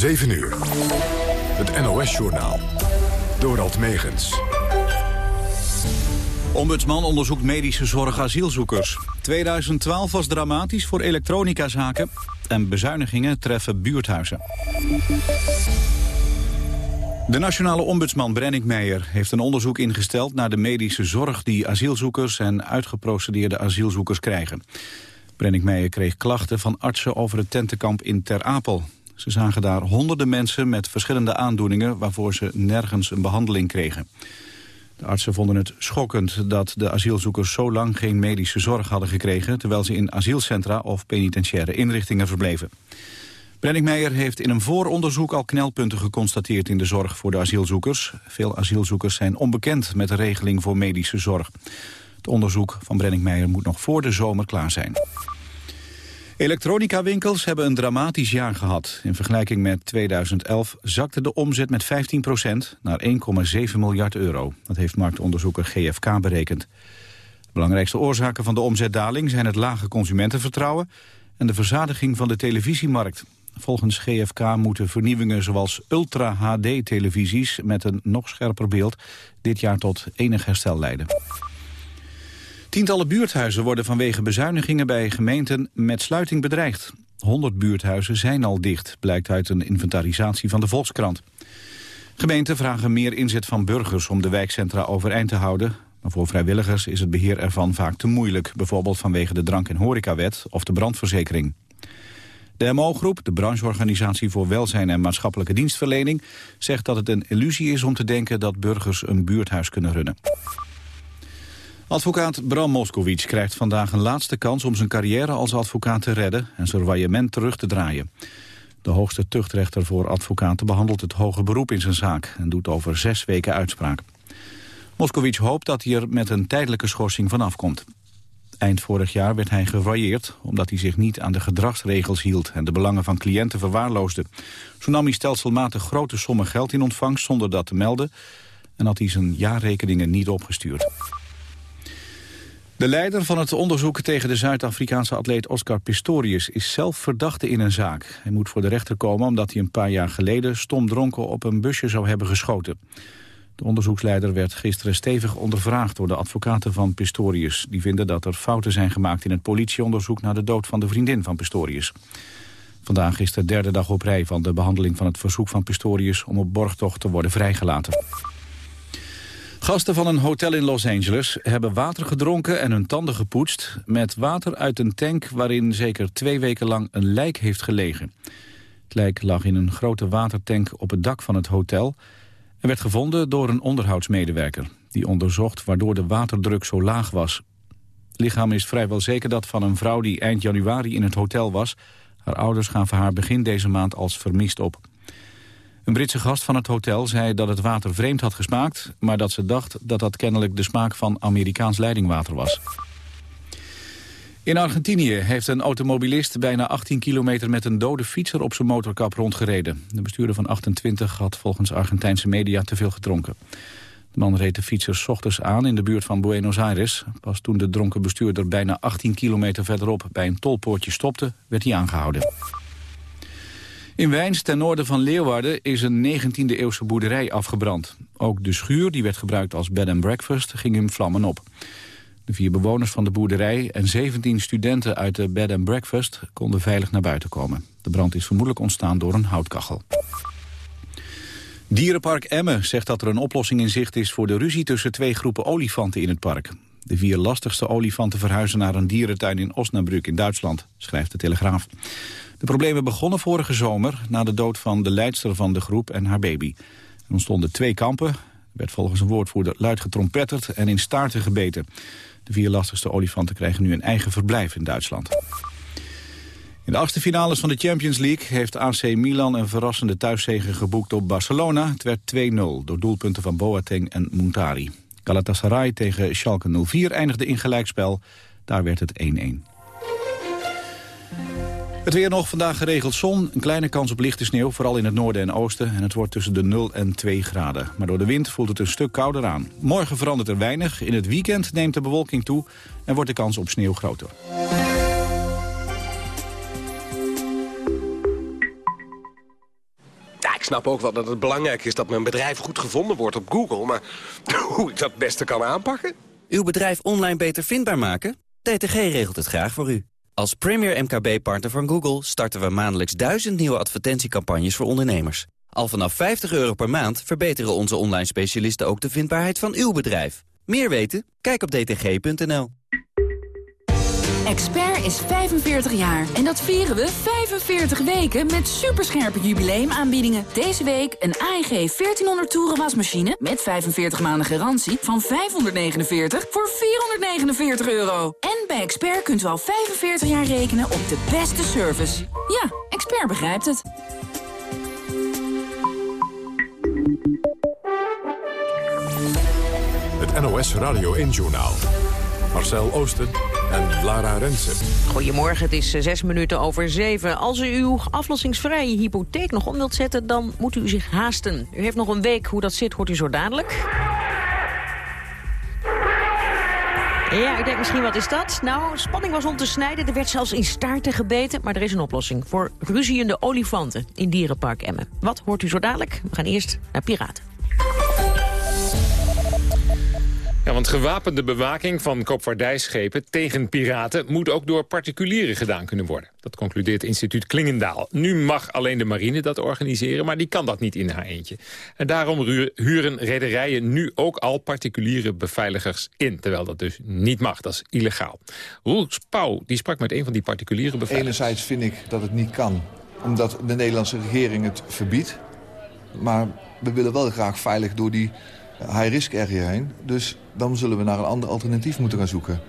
7 uur. Het NOS-journaal. Dorald Megens. Ombudsman onderzoekt medische zorg asielzoekers. 2012 was dramatisch voor elektronicazaken en bezuinigingen treffen buurthuizen. De nationale ombudsman Brennick Meijer heeft een onderzoek ingesteld naar de medische zorg die asielzoekers en uitgeprocedeerde asielzoekers krijgen. Brennick Meijer kreeg klachten van artsen over het tentenkamp in Ter Apel. Ze zagen daar honderden mensen met verschillende aandoeningen waarvoor ze nergens een behandeling kregen. De artsen vonden het schokkend dat de asielzoekers zo lang geen medische zorg hadden gekregen... terwijl ze in asielcentra of penitentiaire inrichtingen verbleven. Meijer heeft in een vooronderzoek al knelpunten geconstateerd in de zorg voor de asielzoekers. Veel asielzoekers zijn onbekend met de regeling voor medische zorg. Het onderzoek van Meijer moet nog voor de zomer klaar zijn. Elektronica-winkels hebben een dramatisch jaar gehad. In vergelijking met 2011 zakte de omzet met 15% naar 1,7 miljard euro. Dat heeft marktonderzoeker GFK berekend. De belangrijkste oorzaken van de omzetdaling zijn het lage consumentenvertrouwen en de verzadiging van de televisiemarkt. Volgens GFK moeten vernieuwingen zoals Ultra-HD-televisies met een nog scherper beeld dit jaar tot enig herstel leiden. Tientallen buurthuizen worden vanwege bezuinigingen bij gemeenten met sluiting bedreigd. 100 buurthuizen zijn al dicht, blijkt uit een inventarisatie van de Volkskrant. Gemeenten vragen meer inzet van burgers om de wijkcentra overeind te houden. Maar voor vrijwilligers is het beheer ervan vaak te moeilijk. Bijvoorbeeld vanwege de drank- en horecawet of de brandverzekering. De MO-groep, de brancheorganisatie voor welzijn en maatschappelijke dienstverlening... zegt dat het een illusie is om te denken dat burgers een buurthuis kunnen runnen. Advocaat Bram Moskowitz krijgt vandaag een laatste kans om zijn carrière als advocaat te redden en zijn royement terug te draaien. De hoogste tuchtrechter voor advocaten behandelt het hoge beroep in zijn zaak en doet over zes weken uitspraak. Moskowitz hoopt dat hij er met een tijdelijke schorsing vanaf komt. Eind vorig jaar werd hij geroyeerd omdat hij zich niet aan de gedragsregels hield en de belangen van cliënten verwaarloosde. Zo nam hij stelselmatig grote sommen geld in ontvangst zonder dat te melden en had hij zijn jaarrekeningen niet opgestuurd. De leider van het onderzoek tegen de Zuid-Afrikaanse atleet Oscar Pistorius is zelf verdachte in een zaak. Hij moet voor de rechter komen omdat hij een paar jaar geleden stomdronken op een busje zou hebben geschoten. De onderzoeksleider werd gisteren stevig ondervraagd door de advocaten van Pistorius. Die vinden dat er fouten zijn gemaakt in het politieonderzoek naar de dood van de vriendin van Pistorius. Vandaag is de derde dag op rij van de behandeling van het verzoek van Pistorius om op borgtocht te worden vrijgelaten. Gasten van een hotel in Los Angeles hebben water gedronken en hun tanden gepoetst... met water uit een tank waarin zeker twee weken lang een lijk heeft gelegen. Het lijk lag in een grote watertank op het dak van het hotel... en werd gevonden door een onderhoudsmedewerker. Die onderzocht waardoor de waterdruk zo laag was. Het lichaam is vrijwel zeker dat van een vrouw die eind januari in het hotel was. Haar ouders gaven haar begin deze maand als vermist op. Een Britse gast van het hotel zei dat het water vreemd had gesmaakt... maar dat ze dacht dat dat kennelijk de smaak van Amerikaans leidingwater was. In Argentinië heeft een automobilist bijna 18 kilometer met een dode fietser op zijn motorkap rondgereden. De bestuurder van 28 had volgens Argentijnse media te veel gedronken. De man reed de fietser ochtends aan in de buurt van Buenos Aires. Pas toen de dronken bestuurder bijna 18 kilometer verderop bij een tolpoortje stopte, werd hij aangehouden. In Wijns, ten noorden van Leeuwarden, is een 19e-eeuwse boerderij afgebrand. Ook de schuur, die werd gebruikt als bed and breakfast, ging in vlammen op. De vier bewoners van de boerderij en 17 studenten uit de bed and breakfast konden veilig naar buiten komen. De brand is vermoedelijk ontstaan door een houtkachel. Dierenpark Emmen zegt dat er een oplossing in zicht is voor de ruzie tussen twee groepen olifanten in het park. De vier lastigste olifanten verhuizen naar een dierentuin in Osnabrück in Duitsland, schrijft de Telegraaf. De problemen begonnen vorige zomer na de dood van de leidster van de groep en haar baby. Er ontstonden twee kampen, er werd volgens een woordvoerder luid getrompetterd en in staarten gebeten. De vier lastigste olifanten krijgen nu een eigen verblijf in Duitsland. In de achtste finales van de Champions League heeft AC Milan een verrassende thuiszege geboekt op Barcelona. Het werd 2-0 door doelpunten van Boateng en Montari. Galatasaray tegen Schalke 04 eindigde in gelijkspel. Daar werd het 1-1. Het weer nog, vandaag geregeld zon. Een kleine kans op lichte sneeuw, vooral in het noorden en oosten. En het wordt tussen de 0 en 2 graden. Maar door de wind voelt het een stuk kouder aan. Morgen verandert er weinig. In het weekend neemt de bewolking toe en wordt de kans op sneeuw groter. ik snap ook wel dat het belangrijk is dat mijn bedrijf goed gevonden wordt op Google. Maar hoe ik dat het beste kan aanpakken? Uw bedrijf online beter vindbaar maken? DTG regelt het graag voor u. Als premier MKB-partner van Google starten we maandelijks duizend nieuwe advertentiecampagnes voor ondernemers. Al vanaf 50 euro per maand verbeteren onze online specialisten ook de vindbaarheid van uw bedrijf. Meer weten? Kijk op dtg.nl. Expert is 45 jaar en dat vieren we 45 weken met superscherpe jubileumaanbiedingen. Deze week een AEG 1400 toeren wasmachine met 45 maanden garantie van 549 voor 449 euro. En bij Expert kunt u al 45 jaar rekenen op de beste service. Ja, Expert begrijpt het. Het NOS Radio 1-journaal. Marcel Oosten en Lara Rensen. Goedemorgen, het is eh, zes minuten over zeven. Als u uw aflossingsvrije hypotheek nog om wilt zetten... dan moet u zich haasten. U heeft nog een week. Hoe dat zit, hoort u zo dadelijk. Ja, ik denk misschien, wat is dat? Nou, spanning was om te snijden. Er werd zelfs in staarten gebeten. Maar er is een oplossing voor ruziende olifanten in Dierenpark Emmen. Wat hoort u zo dadelijk? We gaan eerst naar Piraten. Ja, want gewapende bewaking van koopvaardijschepen tegen piraten... moet ook door particulieren gedaan kunnen worden. Dat concludeert instituut Klingendaal. Nu mag alleen de marine dat organiseren, maar die kan dat niet in haar eentje. En daarom huren rederijen nu ook al particuliere beveiligers in. Terwijl dat dus niet mag, dat is illegaal. Roel Pauw die sprak met een van die particuliere beveiligers. Enerzijds vind ik dat het niet kan, omdat de Nederlandse regering het verbiedt. Maar we willen wel graag veilig door die high-risk area heen. Dus dan zullen we naar een ander alternatief moeten gaan zoeken.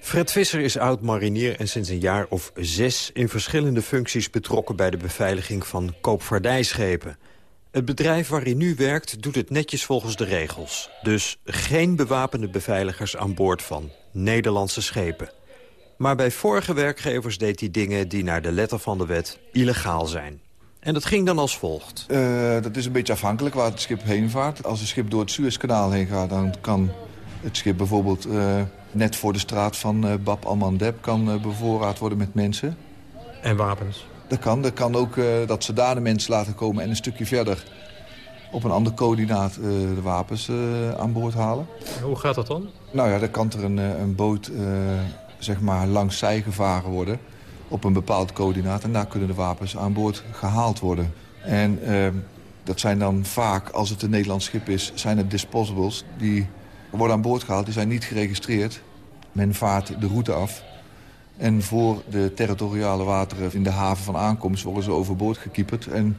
Fred Visser is oud-marinier en sinds een jaar of zes... in verschillende functies betrokken bij de beveiliging van koopvaardijschepen. Het bedrijf waar hij nu werkt doet het netjes volgens de regels. Dus geen bewapende beveiligers aan boord van Nederlandse schepen. Maar bij vorige werkgevers deed hij dingen die naar de letter van de wet illegaal zijn. En dat ging dan als volgt? Uh, dat is een beetje afhankelijk waar het schip heen vaart. Als een schip door het Suezkanaal heen gaat... dan kan het schip bijvoorbeeld uh, net voor de straat van uh, Bab al-Mandeb... kan bevoorraad worden met mensen. En wapens? Dat kan. Dat kan ook dat ze daar de mensen laten komen... en een stukje verder op een ander coördinaat de wapens aan boord halen. hoe gaat dat dan? Nou ja, dan kan er een, een boot zeg maar langs zij gevaren worden op een bepaald coördinaat. En daar kunnen de wapens aan boord gehaald worden. En uh, dat zijn dan vaak, als het een Nederlands schip is, zijn het disposables. Die worden aan boord gehaald, die zijn niet geregistreerd. Men vaart de route af. En voor de territoriale wateren in de haven van aankomst worden ze overboord gekieperd. En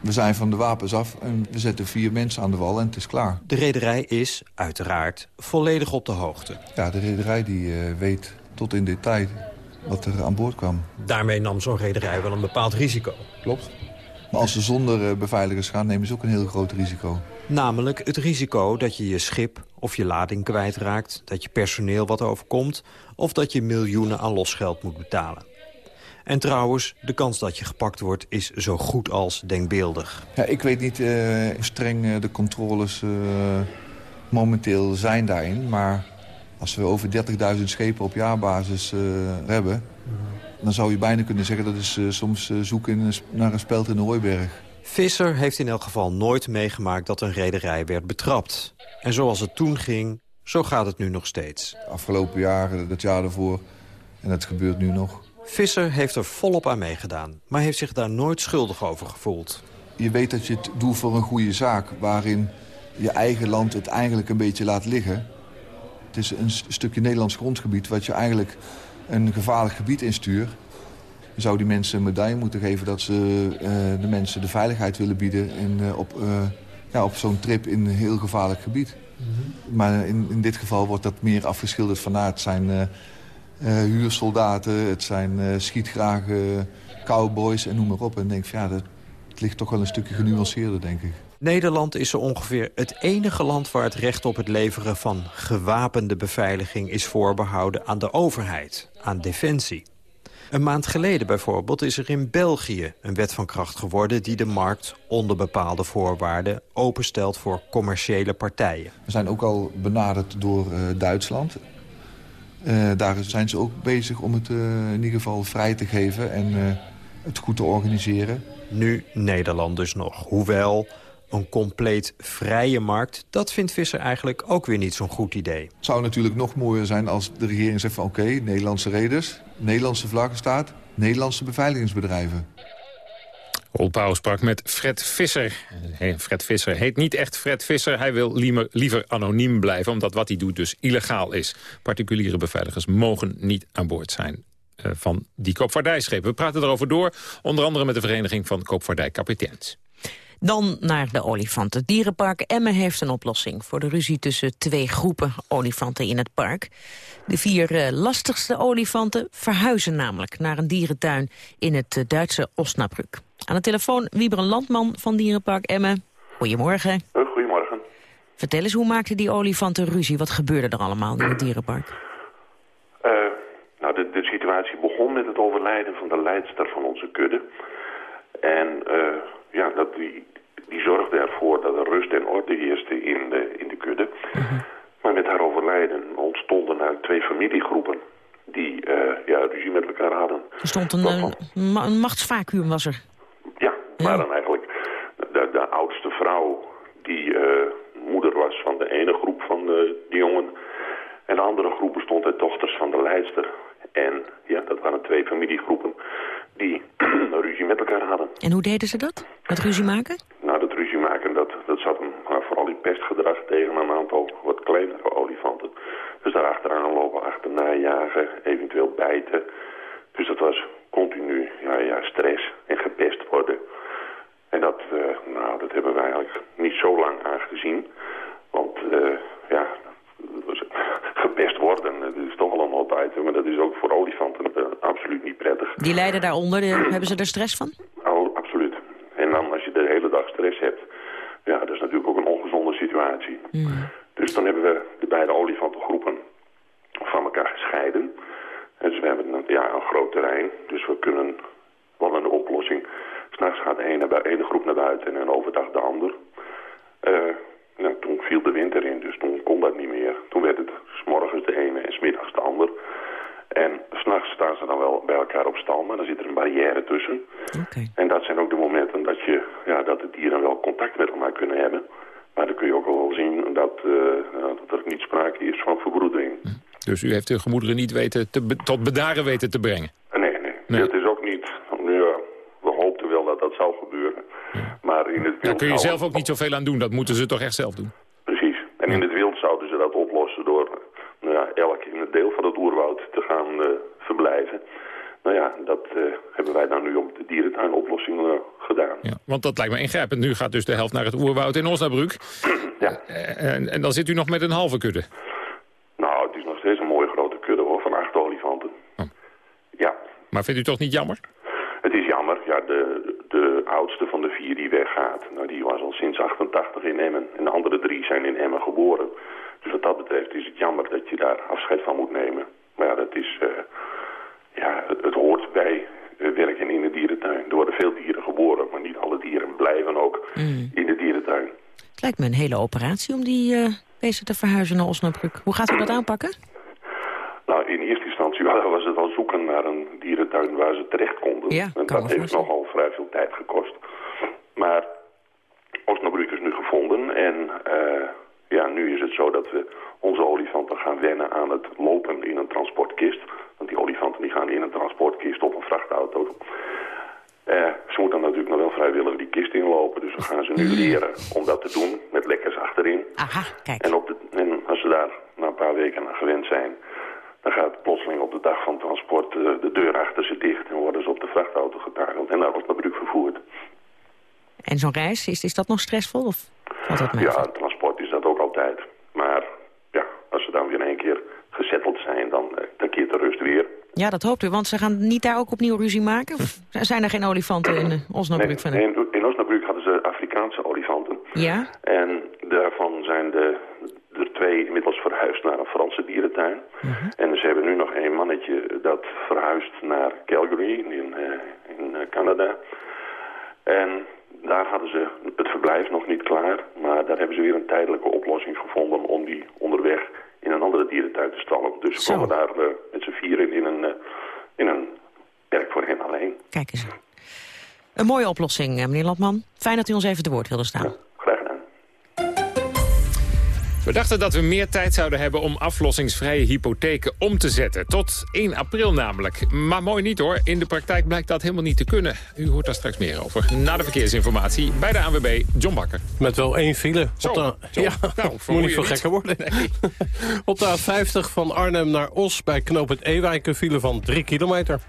we zijn van de wapens af en we zetten vier mensen aan de wal en het is klaar. De rederij is, uiteraard, volledig op de hoogte. Ja, de rederij die uh, weet tot in detail wat er aan boord kwam. Daarmee nam zo'n rederij wel een bepaald risico. Klopt. Maar als ze zonder eh, beveiligers gaan, nemen ze ook een heel groot risico. Namelijk het risico dat je je schip of je lading kwijtraakt... dat je personeel wat overkomt... of dat je miljoenen aan losgeld moet betalen. En trouwens, de kans dat je gepakt wordt is zo goed als denkbeeldig. Ja, ik weet niet uh, hoe streng uh, de controles uh, momenteel zijn daarin... maar als we over 30.000 schepen op jaarbasis hebben... dan zou je bijna kunnen zeggen dat is soms zoeken naar een speld in de hooiberg. Visser heeft in elk geval nooit meegemaakt dat een rederij werd betrapt. En zoals het toen ging, zo gaat het nu nog steeds. Afgelopen jaren, dat jaar ervoor, en dat gebeurt nu nog. Visser heeft er volop aan meegedaan, maar heeft zich daar nooit schuldig over gevoeld. Je weet dat je het doet voor een goede zaak... waarin je eigen land het eigenlijk een beetje laat liggen... Het is een stukje Nederlands grondgebied wat je eigenlijk een gevaarlijk gebied instuurt. Zou die mensen een medaille moeten geven dat ze uh, de mensen de veiligheid willen bieden... In, uh, op, uh, ja, op zo'n trip in een heel gevaarlijk gebied. Mm -hmm. Maar in, in dit geval wordt dat meer afgeschilderd van... Nou, het zijn huursoldaten, het zijn schietgrage cowboys en noem maar op. En denk van ja, dat, het ligt toch wel een stukje genuanceerder, denk ik. Nederland is zo ongeveer het enige land waar het recht op het leveren van gewapende beveiliging is voorbehouden aan de overheid, aan defensie. Een maand geleden bijvoorbeeld is er in België een wet van kracht geworden... die de markt onder bepaalde voorwaarden openstelt voor commerciële partijen. We zijn ook al benaderd door uh, Duitsland. Uh, daar zijn ze ook bezig om het uh, in ieder geval vrij te geven en het goed te organiseren. Nu Nederland dus nog. Hoewel een compleet vrije markt, dat vindt Visser eigenlijk ook weer niet zo'n goed idee. Het zou natuurlijk nog mooier zijn als de regering zegt van oké, Nederlandse reders, Nederlandse vlaggenstaat, Nederlandse beveiligingsbedrijven. Pauw sprak met Fred Visser. Fred Visser heet niet echt Fred Visser. Hij wil liever, liever anoniem blijven, omdat wat hij doet dus illegaal is. Particuliere beveiligers mogen niet aan boord zijn uh, van die koopvaardijschepen. We praten erover door, onder andere met de Vereniging van Koopvaardijkapiteins. Dan naar de olifanten. Dierenpark Emmen heeft een oplossing voor de ruzie tussen twee groepen olifanten in het park. De vier uh, lastigste olifanten verhuizen namelijk naar een dierentuin in het uh, Duitse Osnabrück. Aan de telefoon Wieber Landman van Dierenpark Emmen. Goedemorgen. Goedemorgen. Vertel eens, hoe maakten die olifanten ruzie? Wat gebeurde er allemaal in het dierenpark? Uh, nou, de, de situatie begon met het overlijden van de leidster van onze kudde. En ja, dat die, die zorgde ervoor dat er rust en orde heerste in de, in de kudde. Mhm. Maar met haar overlijden ontstonden er twee familiegroepen die uh, ja, ruzie met elkaar hadden. Er stond een, een, een machtsvacuum, was er. Ja, maar dan eigenlijk de, de oudste vrouw die uh, moeder was van de ene groep van de, die jongen. En de andere groep bestond uit dochters van de leidster. En ja, dat waren twee familiegroepen die ruzie met elkaar hadden. En hoe deden ze dat? Dat ruzie maken? Nou, dat ruzie maken, dat, dat zat hem nou, vooral in pestgedrag tegen een aantal wat kleinere olifanten. Dus daar achteraan lopen, achterna jagen, eventueel bijten. Dus dat was continu ja, ja, stress en gepest worden. En dat, uh, nou, dat hebben we eigenlijk niet zo lang aangezien. Want uh, ja, gepest worden, dat is toch allemaal altijd. Maar dat is ook voor olifanten uh, absoluut niet prettig. Die lijden daaronder, hebben ze er stress van? Oh, absoluut. En dan als je de hele dag stress hebt, ja, dat is natuurlijk ook een ongezonde situatie. Mm. Dus dan hebben we de beide olifantengroepen van elkaar gescheiden. En dus we hebben een, ja, een groot terrein, dus we kunnen wel een oplossing. S'nachts gaat de ene, de ene groep naar buiten en overdag de ander. Uh, nou, toen viel de winter in, dus toen kon dat niet meer. Toen werd het s morgens de ene en smiddags de ander. En s'nachts staan ze dan wel bij elkaar op stal, maar dan zit er een barrière tussen. Okay. En dat zijn ook de momenten dat, je, ja, dat de dieren wel contact met elkaar kunnen hebben. Maar dan kun je ook wel zien dat, uh, dat er niet sprake is van verbroedering. Dus u heeft de gemoederen niet weten te tot bedaren weten te brengen? Nee, nee. nee. Het is ook niet... Nu, we zou gebeuren. Maar in het wild... Daar kun je zelf ook niet zoveel aan doen. Dat moeten ze toch echt zelf doen? Precies. En in het wild zouden ze dat oplossen door nou ja, elk in het deel van het oerwoud te gaan uh, verblijven. Nou ja, dat uh, hebben wij dan nu op de dierentuinoplossing uh, gedaan. Ja, want dat lijkt me ingrijpend. Nu gaat dus de helft naar het oerwoud in Osnabrück. ja. En, en, dan zit u nog met een halve kudde. Nou, het is nog steeds een mooie grote kudde hoor, van acht olifanten. Oh. Ja. Maar vindt u toch niet jammer? Het is jammer. Ja, de, de oudste van de vier die weggaat, nou, die was al sinds 88 in Emmen. En de andere drie zijn in Emmen geboren. Dus wat dat betreft is het jammer dat je daar afscheid van moet nemen. Maar ja, dat is... Uh, ja, het, hoort bij uh, werken in de dierentuin. Er worden veel dieren geboren, maar niet alle dieren blijven ook mm. in de dierentuin. Het lijkt me een hele operatie om die uh, beesten te verhuizen naar Osnabrück. Hoe gaat u dat aanpakken? Nou, in eerste instantie was het al zoeken naar een dierentuin waar ze terecht konden. Ja, en dat heeft nogal vrij veel tijd gekost. Maar Osnabrück is nu gevonden en uh, ja, nu is het zo dat we onze olifanten gaan wennen aan het lopen in een transportkist. Want die olifanten die gaan in een transportkist op een vrachtauto. Uh, ze moeten natuurlijk nog wel vrijwillig die kist inlopen. Dus we gaan ze nu leren om dat te doen met lekkers achterin. Aha, kijk. En, op de, en als ze daar na een paar weken aan gewend zijn... dan gaat plotseling op de dag van transport uh, de deur achter ze dicht... en worden ze op de vrachtauto getakeld en naar Osnabrück vervoerd. En zo'n reis, is, is dat nog stressvol? Of valt dat mee? Ja, transport is dat ook altijd. Maar ja, als ze dan weer in één keer gezetteld zijn, dan, uh, dan keert de rust weer. Ja, dat hoopt u, want ze gaan niet daar ook opnieuw ruzie maken? Of zijn er geen olifanten in uh, Osnabrück? Nee, in Osnabrück hadden ze Afrikaanse olifanten. Ja? En daarvan zijn de, er twee inmiddels verhuisd naar een Franse dierentuin. Uh -huh. En ze hebben nu nog één mannetje dat verhuist naar Calgary in, uh, in Canada. En daar hadden ze het verblijf nog niet klaar. Maar daar hebben ze weer een tijdelijke oplossing gevonden om die onderweg in een andere dierentuin te stallen. Dus ze komen daar uh, met z'n vieren in een, in een perk voor hen alleen. Kijk eens. Een mooie oplossing, meneer Landman. Fijn dat u ons even te woord wilde staan. We dachten dat we meer tijd zouden hebben om aflossingsvrije hypotheken om te zetten. Tot 1 april namelijk. Maar mooi niet hoor. In de praktijk blijkt dat helemaal niet te kunnen. U hoort daar straks meer over. Na de verkeersinformatie bij de ANWB, John Bakker. Met wel één file. Zo, Op de, zo. ja, Nou, moet niet veel gekker worden. Nee. Op de A50 van Arnhem naar Os bij knooppunt Ewijk een file van 3 kilometer.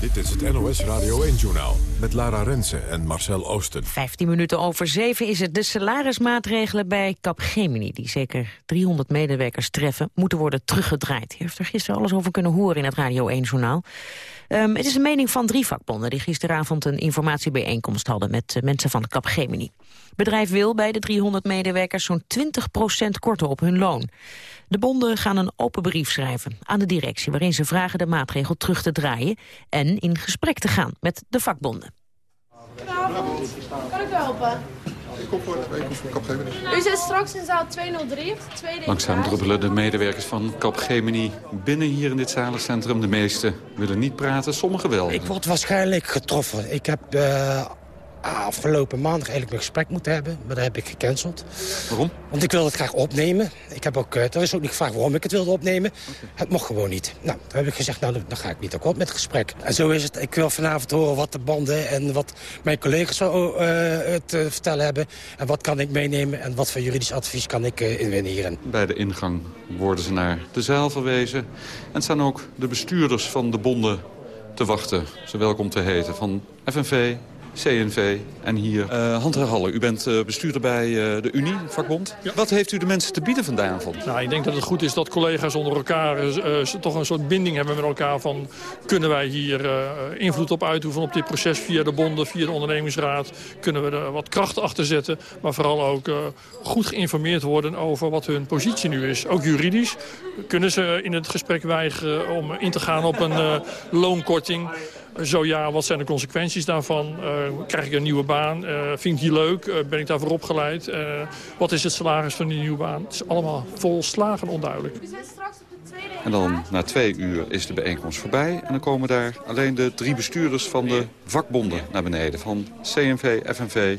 Dit is het NOS Radio 1-journaal met Lara Rensen en Marcel Oosten. 15 minuten over 7 is het de salarismaatregelen bij Capgemini... die zeker 300 medewerkers treffen, moeten worden teruggedraaid. U heeft er gisteren alles over kunnen horen in het Radio 1-journaal. Ehm, het is een mening van drie vakbonden... die gisteravond een informatiebijeenkomst hadden met eh, mensen van Capgemini. Het bedrijf wil bij de 300 medewerkers zo'n 20% korten op hun loon. De bonden gaan een open brief schrijven aan de directie... waarin ze vragen de maatregel terug te draaien... en in gesprek te gaan met de vakbonden. Goedenavond, kan ik u helpen? Ik kom voor, ik kom voor Capgemini. U zit straks in zaal 203 op de tweede Langzaam druppelen de medewerkers van Capgemini binnen hier in dit zalencentrum. De meesten willen niet praten, sommigen wel. Ik word waarschijnlijk getroffen. Ik heb eh, afgelopen maandag eigenlijk een gesprek moeten hebben, maar dat heb ik gecanceld. Waarom? Want ik wilde het graag opnemen. Ik heb ook, eh, er is ook niet gevraagd waarom ik het wilde opnemen. Het mocht gewoon niet. Nou, toen heb ik gezegd, nou, dan ga ik niet akkoord met het gesprek. En zo is het. Ik wil vanavond horen wat de banden en wat mijn collega's zo eh, te vertellen hebben. En wat kan ik meenemen en wat voor juridisch advies kan ik eh, inwinnen hierin. Bij de ingang worden ze naar de zaal verwezen. En staan ook de bestuurders van de bonden te wachten. Ze welkom te heten. Van FNV, CNV en hier. Uh, Hand Halle, u bent uh, bestuurder bij uh, de Unie, vakbond. Wat heeft u de mensen te bieden vanavond? Nou, ik denk dat het goed is dat collega's onder elkaar uh, toch een soort binding hebben met elkaar. Van kunnen wij hier uh, invloed op uitoefenen op dit proces via de bonden, via de ondernemingsraad. Kunnen we er wat kracht achter zetten. Maar vooral ook uh, goed geïnformeerd worden over wat hun positie nu is. Ook juridisch kunnen ze in het gesprek weigeren om in te gaan op een uh, loonkorting. Zo ja, wat zijn de consequenties daarvan? Uh, krijg ik een nieuwe baan? Uh, vind ik die leuk? Uh, ben ik daarvoor opgeleid? wat is het salaris van die nieuwe baan? Het is allemaal volslagen onduidelijk. En dan na twee uur is de bijeenkomst voorbij. En dan komen daar alleen de drie bestuurders van de vakbonden naar beneden. Van CNV, FNV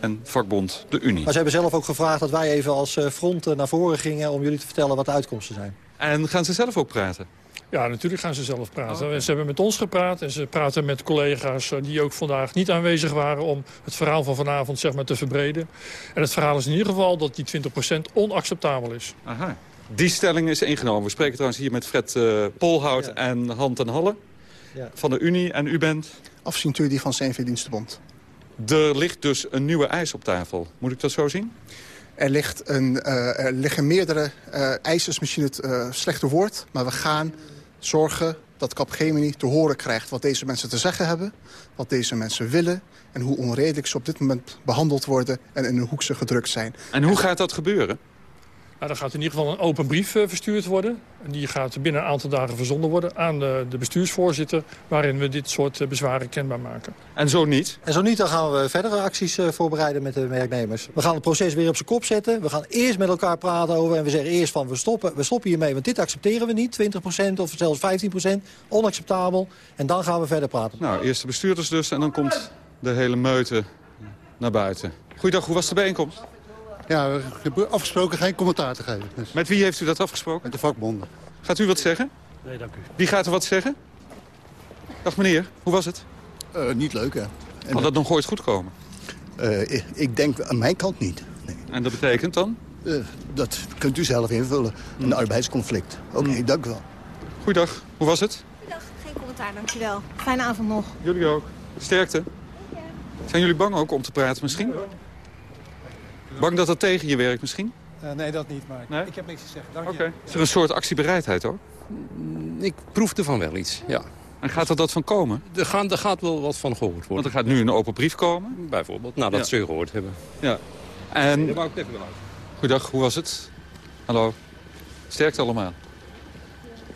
en vakbond de Unie. Maar ze hebben zelf ook gevraagd dat wij even als front naar voren gingen... om jullie te vertellen wat de uitkomsten zijn. En gaan ze zelf ook praten? Ja, natuurlijk gaan ze zelf praten. Okay. Ze hebben met ons gepraat en ze praten met collega's die ook vandaag niet aanwezig waren... om het verhaal van vanavond zeg maar, te verbreden. En het verhaal is in ieder geval dat die 20% onacceptabel is. Aha. Die stelling is ingenomen. We spreken trouwens hier met Fred uh, Polhout ja. en Hand en Halle ja. van de Unie. En u bent? Afzientuur die van CNV Dienstenbond. Er ligt dus een nieuwe eis op tafel. Moet ik dat zo zien? Er, ligt een, uh, er liggen meerdere uh, eisen, misschien het uh, slechte woord. Maar we gaan zorgen dat Capgemini te horen krijgt wat deze mensen te zeggen hebben. Wat deze mensen willen. En hoe onredelijk ze op dit moment behandeld worden. En in een hoek ze gedrukt zijn. En hoe gaat dat gebeuren? Nou, er gaat in ieder geval een open brief uh, verstuurd worden. En die gaat binnen een aantal dagen verzonden worden aan de, de bestuursvoorzitter... waarin we dit soort uh, bezwaren kenbaar maken. En zo niet? En zo niet, dan gaan we verdere acties uh, voorbereiden met de werknemers. We gaan het proces weer op zijn kop zetten. We gaan eerst met elkaar praten over en we zeggen eerst van... we stoppen, we stoppen hiermee, want dit accepteren we niet. 20% of zelfs 15%, onacceptabel. En dan gaan we verder praten. Nou, eerst de bestuurders dus en dan komt de hele meute naar buiten. Goeiedag, hoe was de bijeenkomst? Ja, we hebben afgesproken geen commentaar te geven. Dus. Met wie heeft u dat afgesproken? Met de vakbonden. Gaat u wat zeggen? Nee, dank u. Wie gaat er wat zeggen? Dag meneer, hoe was het? Uh, niet leuk, hè. En Kan dat nog ooit goed komen? Uh, ik, ik, denk aan mijn kant niet. Nee. En dat betekent dan? Uh, dat kunt u zelf invullen. Een hmm. arbeidsconflict. Oké, okay, hmm. dank u wel. Goeiedag, hoe was het? Goeiedag, geen commentaar, dankjewel. Fijne avond nog. Jullie ook. Sterkte. Zijn jullie bang ook om te praten misschien? Bang dat dat tegen je werkt misschien? Uh, nee, dat niet, maar nee? ik heb niks gezegd. Dank okay. Is er een soort actiebereidheid hoor? Ik proef ervan wel iets, ja. En gaat er dat van komen? Er, gaan, er gaat wel wat van gehoord worden. Want er gaat nu een open brief komen? Bijvoorbeeld, nou dat ja. ze gehoord hebben. Ja. En... Dat wou ik even wel uit. Goedendag, hoe was het? Hallo. Sterkte allemaal.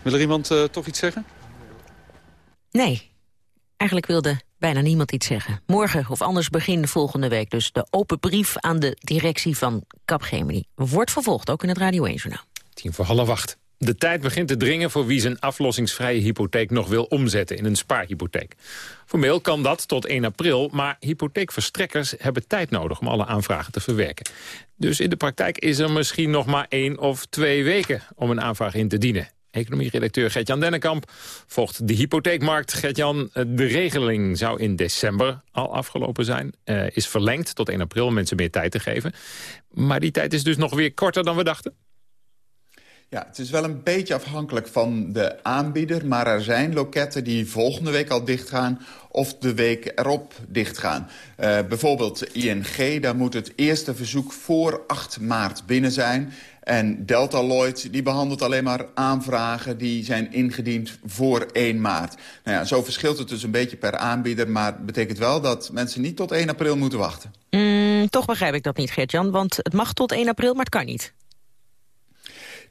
Wil er iemand uh, toch iets zeggen? Nee. Eigenlijk wilde bijna niemand iets zeggen. Morgen of anders begin volgende week dus de open brief aan de directie van Capgemini. Wordt vervolgd, ook in het Radio 1-journaal. Tien voor half acht. De tijd begint te dringen voor wie zijn aflossingsvrije hypotheek nog wil omzetten in een spaarhypotheek. Formeel kan dat tot 1 april, maar hypotheekverstrekkers hebben tijd nodig om alle aanvragen te verwerken. Dus in de praktijk is er misschien nog maar één of twee weken om een aanvraag in te dienen. Economie-redacteur Gert-Jan Dennekamp volgt de hypotheekmarkt. Gert-Jan, de regeling zou in december al afgelopen zijn. Uh, is verlengd tot 1 april om mensen meer tijd te geven. Maar die tijd is dus nog weer korter dan we dachten. Ja, het is wel een beetje afhankelijk van de aanbieder... maar er zijn loketten die volgende week al dichtgaan... of de week erop dichtgaan. Uh, bijvoorbeeld ING, daar moet het eerste verzoek voor 8 maart binnen zijn... En Delta Lloyd die behandelt alleen maar aanvragen die zijn ingediend voor 1 maart. Nou ja, zo verschilt het dus een beetje per aanbieder... maar het betekent wel dat mensen niet tot 1 april moeten wachten. Mm, toch begrijp ik dat niet, Gert-Jan, want het mag tot 1 april, maar het kan niet.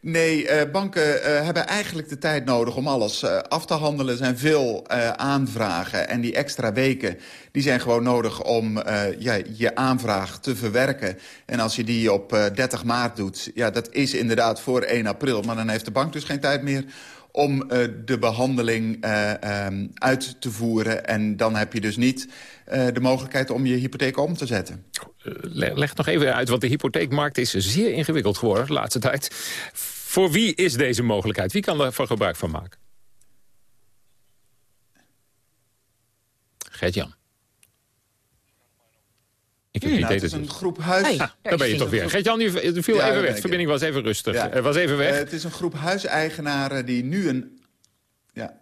Nee, uh, banken uh, hebben eigenlijk de tijd nodig om alles uh, af te handelen. Er zijn veel aanvragen en die extra weken die zijn gewoon nodig om ja, je aanvraag te verwerken. En als je die op 30 maart doet, ja, dat is inderdaad voor 1 april. Maar dan heeft de bank dus geen tijd meer om de behandeling um, uit te voeren. En dan heb je dus niet de mogelijkheid om je hypotheek om te zetten. Leg nog even uit, want de hypotheekmarkt is zeer ingewikkeld geworden de laatste tijd. Voor wie is deze mogelijkheid? Wie kan er van gebruik van maken? Gert-Jan. Ik heb hmm, het is een groep huis... Hey, ah, daar ben je toch weer. Gert-Jan, nu viel even weg. De verbinding was even rustig. Ja. was even weg. Uh, het is een groep huiseigenaren die nu een... Ja.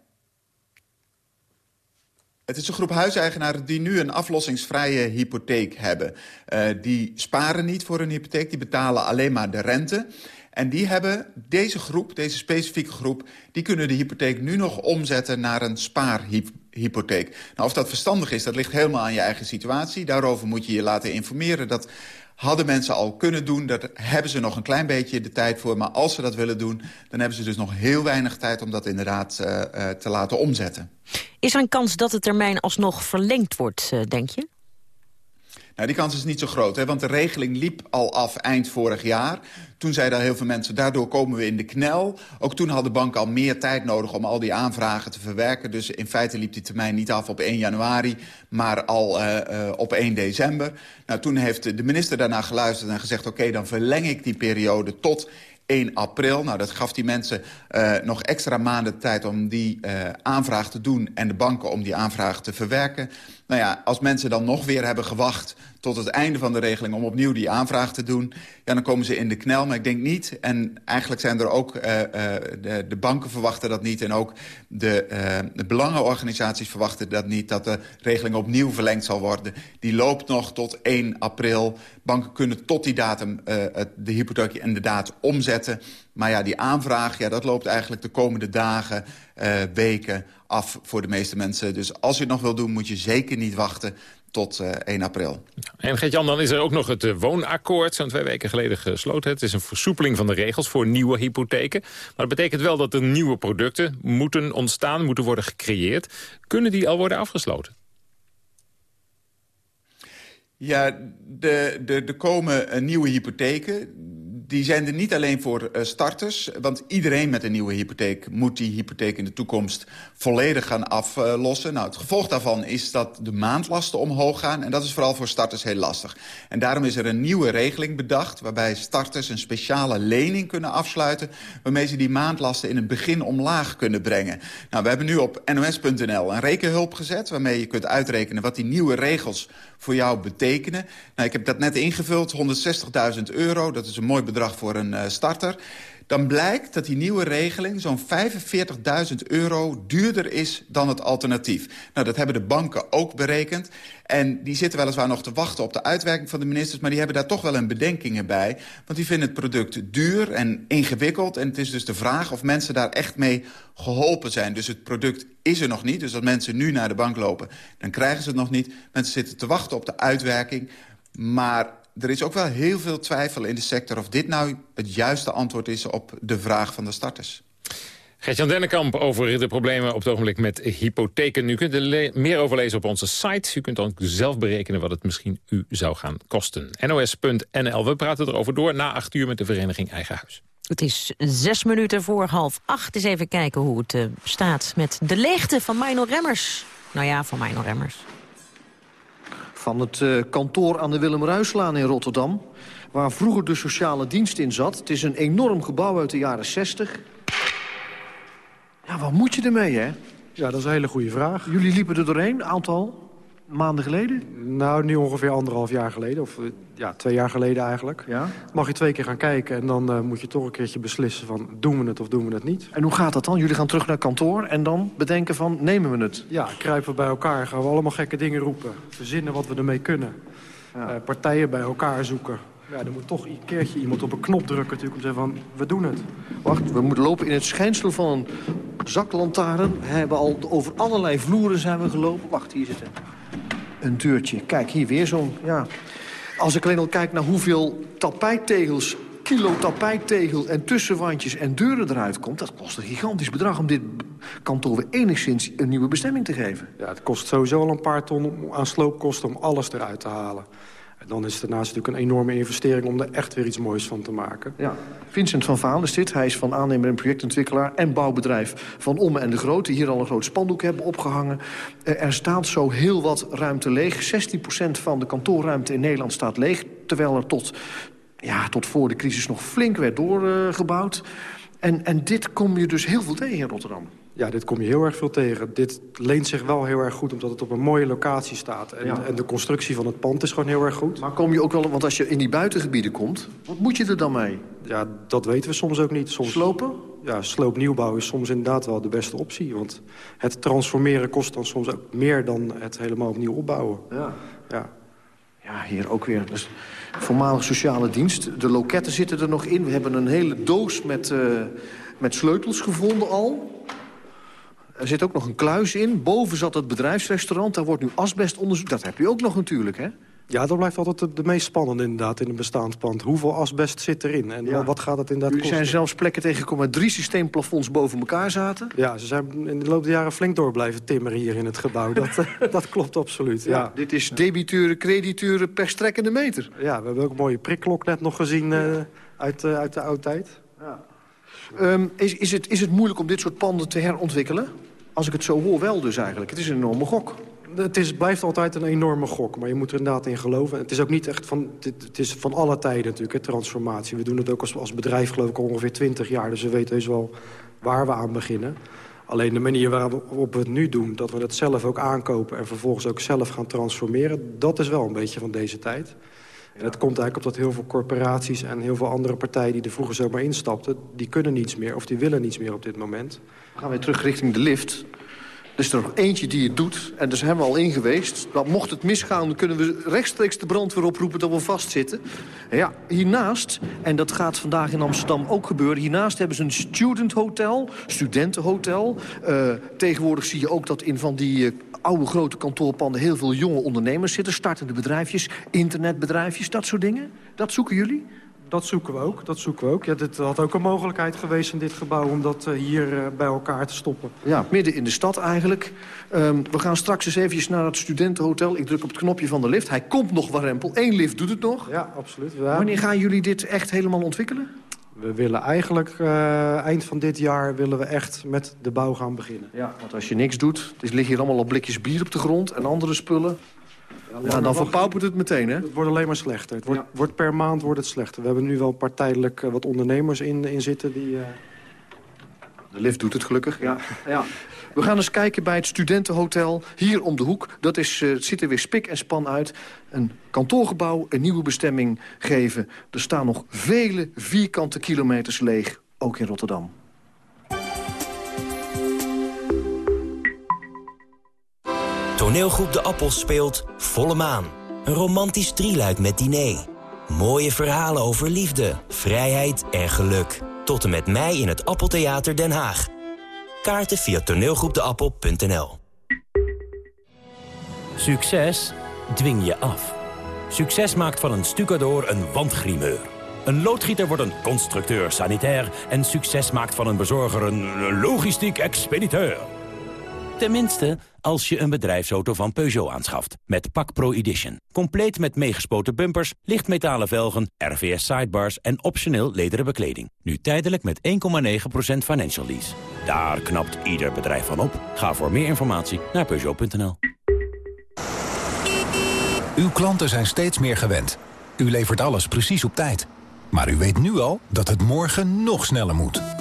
Het is een groep huiseigenaren die nu een aflossingsvrije hypotheek hebben. Uh, die sparen niet voor een hypotheek, die betalen alleen maar de rente. En die hebben deze groep, deze specifieke groep... die kunnen de hypotheek nu nog omzetten naar een spaarhypotheek. Nou, of dat verstandig is, dat ligt helemaal aan je eigen situatie. Daarover moet je je laten informeren. Dat hadden mensen al kunnen doen. Daar hebben ze nog een klein beetje de tijd voor. Maar als ze dat willen doen, dan hebben ze dus nog heel weinig tijd... om dat inderdaad uh, uh, te laten omzetten. Is er een kans dat de termijn alsnog verlengd wordt, uh, denk je? Nou, die kans is niet zo groot, hè, want de regeling liep al af eind vorig jaar. Toen zeiden heel veel mensen, daardoor komen we in de knel. Ook toen had de bank al meer tijd nodig om al die aanvragen te verwerken. Dus in feite liep die termijn niet af op 1 januari, maar al uh, uh, op 1 december. Nou, toen heeft de minister daarna geluisterd en gezegd... oké, dan verleng ik die periode tot 1 april. Nou, dat gaf die mensen uh, nog extra maanden tijd om die aanvraag te doen... en de banken om die aanvraag te verwerken. Nou ja, als mensen dan nog weer hebben gewacht tot het einde van de regeling... om opnieuw die aanvraag te doen, ja, dan komen ze in de knel. Maar ik denk niet, en eigenlijk zijn er ook... Uh, uh, de, de, banken verwachten dat niet... en ook de, uh, de belangenorganisaties verwachten dat niet... dat de regeling opnieuw verlengd zal worden. Die loopt nog tot 1 april. Banken kunnen tot die datum de hypotheek inderdaad omzetten. Maar ja, die aanvraag, ja, dat loopt eigenlijk de komende dagen, weken af voor de meeste mensen. Dus als je het nog wil doen, moet je zeker niet wachten tot uh, 1 april. En Gert-Jan, dan is er ook nog het uh, woonakkoord, zo'n twee weken geleden gesloten. Het is een versoepeling van de regels voor nieuwe hypotheken. Maar dat betekent wel dat er nieuwe producten moeten ontstaan, moeten worden gecreëerd. Kunnen die al worden afgesloten? Ja, de, de, er komen nieuwe hypotheken die zijn er niet alleen voor uh, starters. Want iedereen met een nieuwe hypotheek moet die hypotheek in de toekomst volledig gaan aflossen. nou, het gevolg daarvan is dat de maandlasten omhoog gaan. En dat is vooral voor starters heel lastig. En daarom is er een nieuwe regeling bedacht... waarbij starters een speciale lening kunnen afsluiten... waarmee ze die maandlasten in het begin omlaag kunnen brengen. Nou, we hebben nu op nos.nl een rekenhulp gezet... waarmee je kunt uitrekenen wat die nieuwe regels voor jou betekenen. Nou, ik heb dat net ingevuld, 160.000 euro. Dat is een mooi bedrag voor een uh, starter dan blijkt dat die nieuwe regeling zo'n 45.000 euro duurder is dan het alternatief. Nou, dat hebben de banken ook berekend. En die zitten weliswaar nog te wachten op de uitwerking van de ministers... maar die hebben daar toch wel een bedenkingen bij. Want die vinden het product duur en ingewikkeld. En het is dus de vraag of mensen daar echt mee geholpen zijn. Dus het product is er nog niet. Dus als mensen nu naar de bank lopen, dan krijgen ze het nog niet. Mensen zitten te wachten op de uitwerking. Maar er is ook wel heel veel twijfel in de sector... of dit nou het juiste antwoord is op de vraag van de starters. Gert-Jan Dennekamp over de problemen op het ogenblik met hypotheken. U kunt er meer over lezen op onze site. U kunt dan zelf berekenen wat het misschien u zou gaan kosten. NOS.nl. We praten erover door na acht uur met de vereniging Eigen Huis. Het is zes minuten voor half acht. Eens even kijken hoe het uh, staat met de leegte van Mino Remmers. Nou ja, van Mino Remmers. Van het uh, kantoor aan de Willem Ruislaan in Rotterdam... waar vroeger de sociale dienst in zat. Het is een enorm gebouw uit de jaren 60. Ja, wat moet je ermee, hè? Ja, dat is een hele goede vraag. Jullie liepen er doorheen, aantal maanden geleden? Nou, nu ongeveer anderhalf jaar geleden. Of ja, twee jaar geleden eigenlijk. Ja? Mag je twee keer gaan kijken en dan uh, moet je toch een keertje beslissen van... doen we het of doen we het niet. En hoe gaat dat dan? Jullie gaan terug naar kantoor en dan bedenken van nemen we het? Ja, kruipen bij elkaar, gaan we allemaal gekke dingen roepen. Verzinnen wat we ermee kunnen. Ja. Uh, partijen bij elkaar zoeken. Ja, er moet toch een keertje iemand op een knop drukken natuurlijk om te zeggen van, we doen het. Wacht, we moeten lopen in het schijnsel van een zaklantaarn. We hebben al over allerlei vloeren zijn we gelopen. Wacht, hier zit een, deurtje. Kijk, hier weer zo'n, ja... Als ik alleen al kijk naar hoeveel tapijttegels, kilo tapijttegel en tussenwandjes en deuren eruit komt... dat kost een gigantisch bedrag om dit kantoor weer enigszins een nieuwe bestemming te geven. Ja, het kost sowieso al een paar ton aan sloopkosten om alles eruit te halen. En dan is het daarnaast natuurlijk een enorme investering om er echt weer iets moois van te maken. Ja. Vincent van Vaal is dit. Hij is van aannemer en projectontwikkelaar en bouwbedrijf van Omme en de Groot... die hier al een groot spandoek hebben opgehangen. Er staat zo heel wat ruimte leeg. 16% van de kantoorruimte in Nederland staat leeg... terwijl er tot, ja, tot voor de crisis nog flink werd doorgebouwd. En, en dit kom je dus heel veel tegen in Rotterdam. Ja, dit kom je heel erg veel tegen. Dit leent zich wel heel erg goed omdat het op een mooie locatie staat. En, ja. en, de constructie van het pand is gewoon heel erg goed. Maar kom je ook wel, want als je in die buitengebieden komt, wat moet je er dan mee? Ja, dat weten we soms ook niet. Soms, Slopen? Ja, sloopnieuwbouw is soms inderdaad wel de beste optie. Want het transformeren kost dan soms ook meer dan het helemaal opnieuw opbouwen. Ja. Ja, ja hier ook weer. Dus voormalig sociale dienst. De loketten zitten er nog in. We hebben een hele doos met, uh, met sleutels gevonden al. Er zit ook nog een kluis in. Boven zat het bedrijfsrestaurant. Daar wordt nu asbestonderzoek. Dat heb je ook nog natuurlijk, hè? Ja, dat blijft altijd de, de meest spannende inderdaad in een bestaand pand. Hoeveel asbest zit erin en ja. wat gaat het inderdaad Er zijn zelfs plekken tegengekomen waar drie systeemplafonds boven elkaar zaten. Ja, ze zijn in de loop der jaren flink door blijven timmeren hier in het gebouw. Dat, dat klopt absoluut, ja. ja. Dit is debiteuren, crediteuren per strekkende meter. Ja, we hebben ook een mooie prikklok net nog gezien uh, uit, uh, uit de oude tijd. Ja. Um, is, is, het, is het moeilijk om dit soort panden te herontwikkelen? Als ik het zo hoor, wel dus eigenlijk. Het is een enorme gok. Het is, blijft altijd een enorme gok, maar je moet er inderdaad in geloven. Het is ook niet echt van, het is van alle tijden natuurlijk, hè, transformatie. We doen het ook als, als bedrijf geloof ik al ongeveer 20 jaar, dus we weten dus wel waar we aan beginnen. Alleen de manier waarop we het nu doen, dat we het zelf ook aankopen... en vervolgens ook zelf gaan transformeren, dat is wel een beetje van deze tijd. En het komt eigenlijk op dat heel veel corporaties en heel veel andere partijen... die er vroeger zomaar instapten, die kunnen niets meer of die willen niets meer op dit moment. Dan gaan we terug richting de lift. Er is er nog eentje die het doet. En daar zijn we al in geweest. Mocht het misgaan, dan kunnen we rechtstreeks de brandweer oproepen dat we vastzitten. Ja, hiernaast, en dat gaat vandaag in Amsterdam ook gebeuren... hiernaast hebben ze een student hotel, studentenhotel. Uh, tegenwoordig zie je ook dat in van die... Uh, oude grote kantoorpanden heel veel jonge ondernemers zitten. Startende bedrijfjes, internetbedrijfjes, dat soort dingen. Dat zoeken jullie? Dat zoeken we ook. Dat zoeken we ook. Ja, dit had ook een mogelijkheid geweest in dit gebouw om dat uh, hier uh, bij elkaar te stoppen. Ja, midden in de stad eigenlijk. Um, we gaan straks eens eventjes naar het studentenhotel. Ik druk op het knopje van de lift. Hij komt nog, Warempel. Eén lift doet het nog. Ja, absoluut. Ja. Wanneer gaan jullie dit echt helemaal ontwikkelen? We willen eigenlijk uh, eind van dit jaar willen we echt met de bouw gaan beginnen. Ja, want als je niks doet, er liggen hier allemaal al blikjes bier op de grond en andere spullen. Ja, dan verpaupert het meteen, hè? Het wordt alleen maar slechter. Het wordt, ja. wordt per maand wordt het slechter. We hebben nu wel partijelijk uh, wat ondernemers in, in zitten die... Uh... De lift doet het gelukkig, ja. ja. We gaan eens kijken bij het studentenhotel hier om de hoek. Dat is, uh, het ziet er weer spik en span uit. Een kantoorgebouw, een nieuwe bestemming geven. Er staan nog vele vierkante kilometers leeg, ook in Rotterdam. Toneelgroep De Appels speelt Volle Maan. Een romantisch drieluik met diner. Mooie verhalen over liefde, vrijheid en geluk. Tot en met mei in het Appeltheater Den Haag. Kaarten via toneelgroepdeappel.nl Succes dwing je af. Succes maakt van een stucador een wandgrimeur. Een loodgieter wordt een constructeur sanitair... en succes maakt van een bezorger een logistiek expediteur. Tenminste, als je een bedrijfsauto van Peugeot aanschaft. Met Pak Pro Edition. Compleet met meegespoten bumpers, lichtmetalen velgen, RVS sidebars en optioneel lederen bekleding. Nu tijdelijk met 1,9% financial lease. Daar knapt ieder bedrijf van op. Ga voor meer informatie naar Peugeot.nl. Uw klanten zijn steeds meer gewend. U levert alles precies op tijd. Maar u weet nu al dat het morgen nog sneller moet.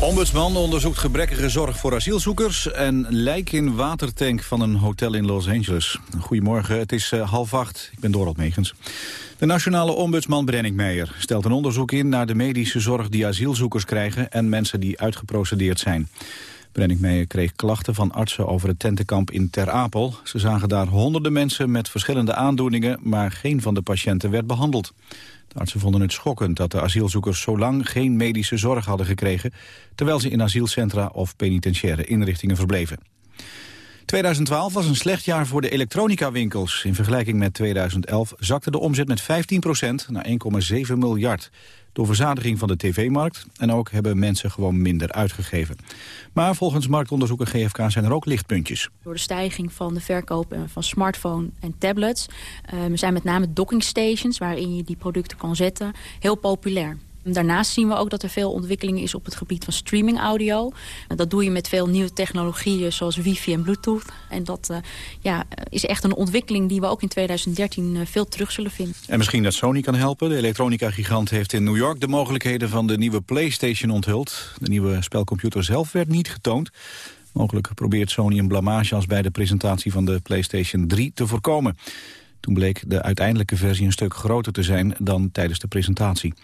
Ombudsman onderzoekt gebrekkige zorg voor asielzoekers... en lijk in watertank van een hotel in Los Angeles. Goedemorgen, het is uh, half acht. Ik ben Dorot Megens. De nationale ombudsman Brenning Meijer stelt een onderzoek in... naar de medische zorg die asielzoekers krijgen... en mensen die uitgeprocedeerd zijn. Brenning Meijer kreeg klachten van artsen over het tentenkamp in Ter Apel. Ze zagen daar honderden mensen met verschillende aandoeningen... maar geen van de patiënten werd behandeld. De artsen vonden het schokkend dat de asielzoekers zo lang geen medische zorg hadden gekregen, terwijl ze in asielcentra of penitentiaire inrichtingen verbleven. 2012 was een slecht jaar voor de elektronica-winkels. In vergelijking met 2011 zakte de omzet met 15% naar 1,7 miljard door verzadiging van de tv-markt... en ook hebben mensen gewoon minder uitgegeven. Maar volgens marktonderzoeker GFK zijn er ook lichtpuntjes. Door de stijging van de verkoop van smartphone en tablets... Um, zijn met name dockingstations waarin je die producten kan zetten heel populair. Daarnaast zien we ook dat er veel ontwikkeling is op het gebied van streaming audio. Dat doe je met veel nieuwe technologieën zoals wifi en bluetooth. En dat uh, ja, is echt een ontwikkeling die we ook in 2013 uh, veel terug zullen vinden. En misschien dat Sony kan helpen. De elektronica-gigant heeft in New York de mogelijkheden van de nieuwe PlayStation onthuld. De nieuwe spelcomputer zelf werd niet getoond. Mogelijk probeert Sony een blamage als bij de presentatie van de PlayStation 3 te voorkomen. Toen bleek de uiteindelijke versie een stuk groter te zijn dan tijdens de presentatie.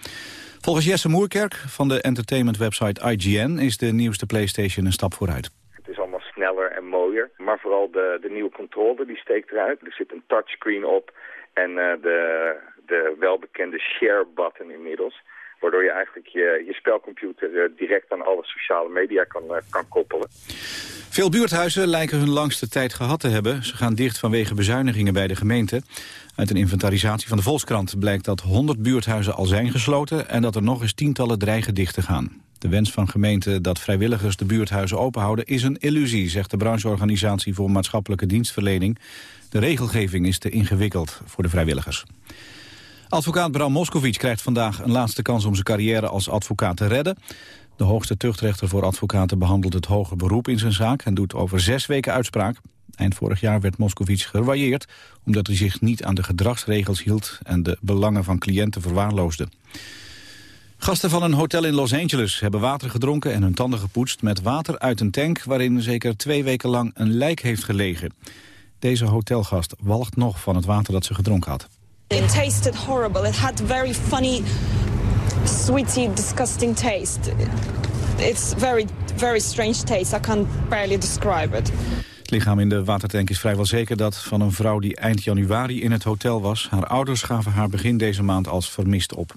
Volgens Jesse Moerkerk van de entertainment-website IGN... is de nieuwste PlayStation een stap vooruit. Het is allemaal sneller en mooier. Maar vooral de, de nieuwe controller die steekt eruit. Er zit een touchscreen op en uh, de, de welbekende share-button inmiddels waardoor je eigenlijk je, je spelcomputer uh, direct aan alle sociale media kan, uh, kan koppelen. Veel buurthuizen lijken hun langste tijd gehad te hebben. Ze gaan dicht vanwege bezuinigingen bij de gemeente. Uit een inventarisatie van de Volkskrant blijkt dat 100 buurthuizen al zijn gesloten... en dat er nog eens tientallen dreigen dicht te gaan. De wens van gemeenten dat vrijwilligers de buurthuizen openhouden... is een illusie, zegt de brancheorganisatie voor maatschappelijke dienstverlening. De regelgeving is te ingewikkeld voor de vrijwilligers. Advocaat Bram Moskovic krijgt vandaag een laatste kans om zijn carrière als advocaat te redden. De hoogste tuchtrechter voor advocaten behandelt het hoge beroep in zijn zaak... en doet over zes weken uitspraak. Eind vorig jaar werd Moskovic gewailleerd... omdat hij zich niet aan de gedragsregels hield... en de belangen van cliënten verwaarloosde. Gasten van een hotel in Los Angeles hebben water gedronken... en hun tanden gepoetst met water uit een tank... waarin zeker twee weken lang een lijk heeft gelegen. Deze hotelgast walgt nog van het water dat ze gedronken had. It tasted horrible. It had very funny, sweety, disgusting taste. It's very, very strange taste. I can barely describe it. Het lichaam in de watertank is vrijwel zeker dat van een vrouw die eind januari in het hotel was. Haar ouders gaven haar begin deze maand als vermist op.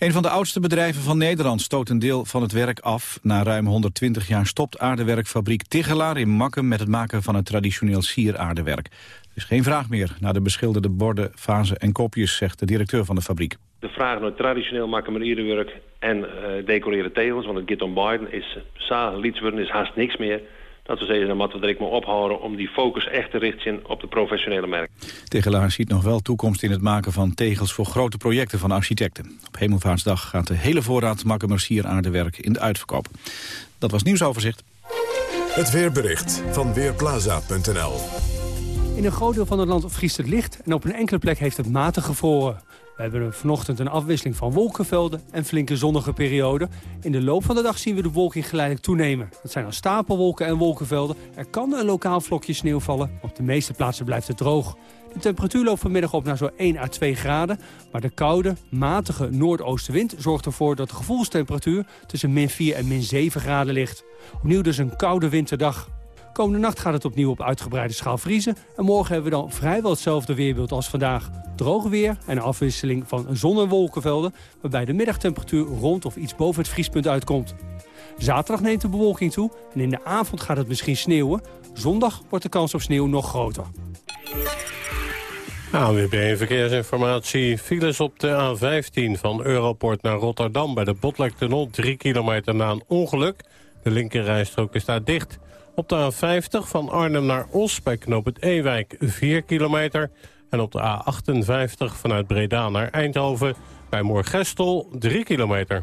Een van de oudste bedrijven van Nederland stoot een deel van het werk af. Na ruim 120 jaar stopt aardewerkfabriek Tigelaar in Makkum... met het maken van het traditioneel sieraardewerk. Er is geen vraag meer naar de beschilderde borden, vazen en kopjes... zegt de directeur van de fabriek. De vraag naar traditioneel makkemerierenwerk en uh, decoreren tegels... want het Git on Biden is, Sa, Lietsburn is haast niks meer... Dat we zeggen, dan moeten we direct maar ophouden om die focus echt te richten op de professionele merk. Tegelaar ziet nog wel toekomst in het maken van tegels voor grote projecten van architecten. Op Hemelvaartsdag gaat de hele voorraad Makkemer sieraardewerk in de uitverkoop. Dat was nieuwsoverzicht. Het weerbericht van Weerplaza.nl In een groot deel van het land vriest het licht en op een enkele plek heeft het matig gevroren. We hebben vanochtend een afwisseling van wolkenvelden en flinke zonnige perioden. In de loop van de dag zien we de wolking geleidelijk toenemen. Dat zijn dan stapelwolken en wolkenvelden. Er kan een lokaal vlokje sneeuw vallen. Op de meeste plaatsen blijft het droog. De temperatuur loopt vanmiddag op naar zo'n 1 à 2 graden. Maar de koude, matige noordoostenwind zorgt ervoor dat de gevoelstemperatuur tussen min 4 en min 7 graden ligt. Opnieuw dus een koude winterdag. Komende nacht gaat het opnieuw op uitgebreide schaal vriezen. En morgen hebben we dan vrijwel hetzelfde weerbeeld als vandaag. Droge weer en afwisseling van zon- en wolkenvelden... waarbij de middagtemperatuur rond of iets boven het vriespunt uitkomt. Zaterdag neemt de bewolking toe en in de avond gaat het misschien sneeuwen. Zondag wordt de kans op sneeuw nog groter. AWB Verkeersinformatie. Files op de A15 van Europort naar Rotterdam... bij de Botlektunnel, 3 kilometer na een ongeluk. De linkerrijstrook is daar dicht. Op de A50 van Arnhem naar Os bij knoop het Ewijk, 4 kilometer. En op de A58 vanuit Breda naar Eindhoven... bij Moorgestel, 3 kilometer.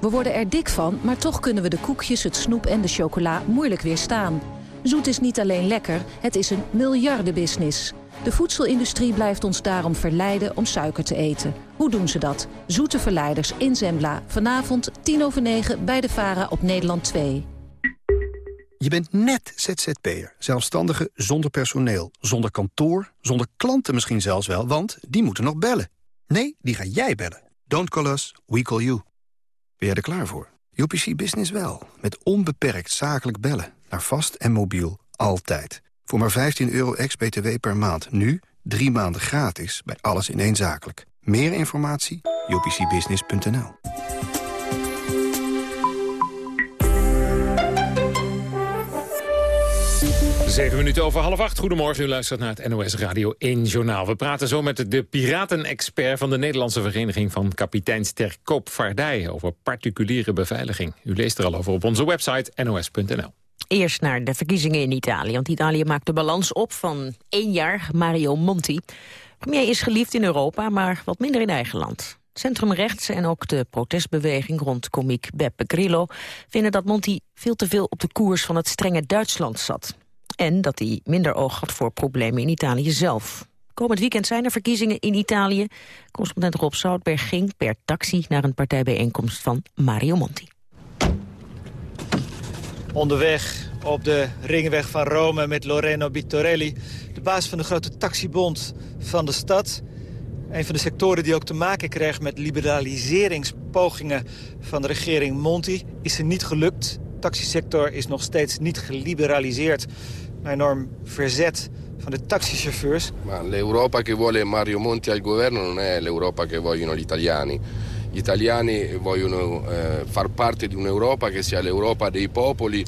We worden er dik van, maar toch kunnen we de koekjes, het snoep en de chocola moeilijk weerstaan. Zoet is niet alleen lekker, het is een miljardenbusiness. De voedselindustrie blijft ons daarom verleiden om suiker te eten. Hoe doen ze dat? Zoete verleiders in Zembla. Vanavond 10 over 9 bij de VARA op Nederland 2. Je bent net ZZP'er, zelfstandige zonder personeel, zonder kantoor, zonder klanten misschien zelfs wel, want die moeten nog bellen. Nee, die ga jij bellen. Don't call us, we call you. Ben jij er klaar voor? UPC Business wel. Met onbeperkt zakelijk bellen. Naar vast en mobiel. Altijd. Voor maar 15 euro ex-BTW per maand. Nu drie maanden gratis bij alles in één zakelijk. Meer informatie? upcbusiness.nl Zeven minuten over half acht. Goedemorgen, u luistert naar het NOS Radio 1 Journaal. We praten zo met de piratenexpert van de Nederlandse Vereniging van Kapiteins ter Koopvaardij over particuliere beveiliging. U leest er al over op onze website nos.nl. Eerst naar de verkiezingen in Italië, want Italië maakt de balans op van één jaar Mario Monti. Premier is geliefd in Europa, maar wat minder in eigen land. Centrumrechts en ook de protestbeweging rond komiek Beppe Grillo... vinden dat Monti veel te veel op de koers van het strenge Duitsland zat. En dat hij minder oog had voor problemen in Italië zelf. Komend weekend zijn er verkiezingen in Italië. Correspondent Rob Zoutberg ging per taxi naar een partijbijeenkomst van Mario Monti. Onderweg op de ringweg van Rome met Loreno Bittorelli... de baas van de grote taxibond van de stad. Een van de sectoren die ook te maken kreeg met liberaliseringspogingen van de regering Monti... is er niet gelukt. De taxisector is nog steeds niet geliberaliseerd een enorm verzet van de taxichauffeurs. Ma l'Europa che vuole Mario Monti al governo non è l'Europa che vogliono gli italiani. Gli italiani vogliono eh, far parte di un'Europa che sia l'Europa dei popoli.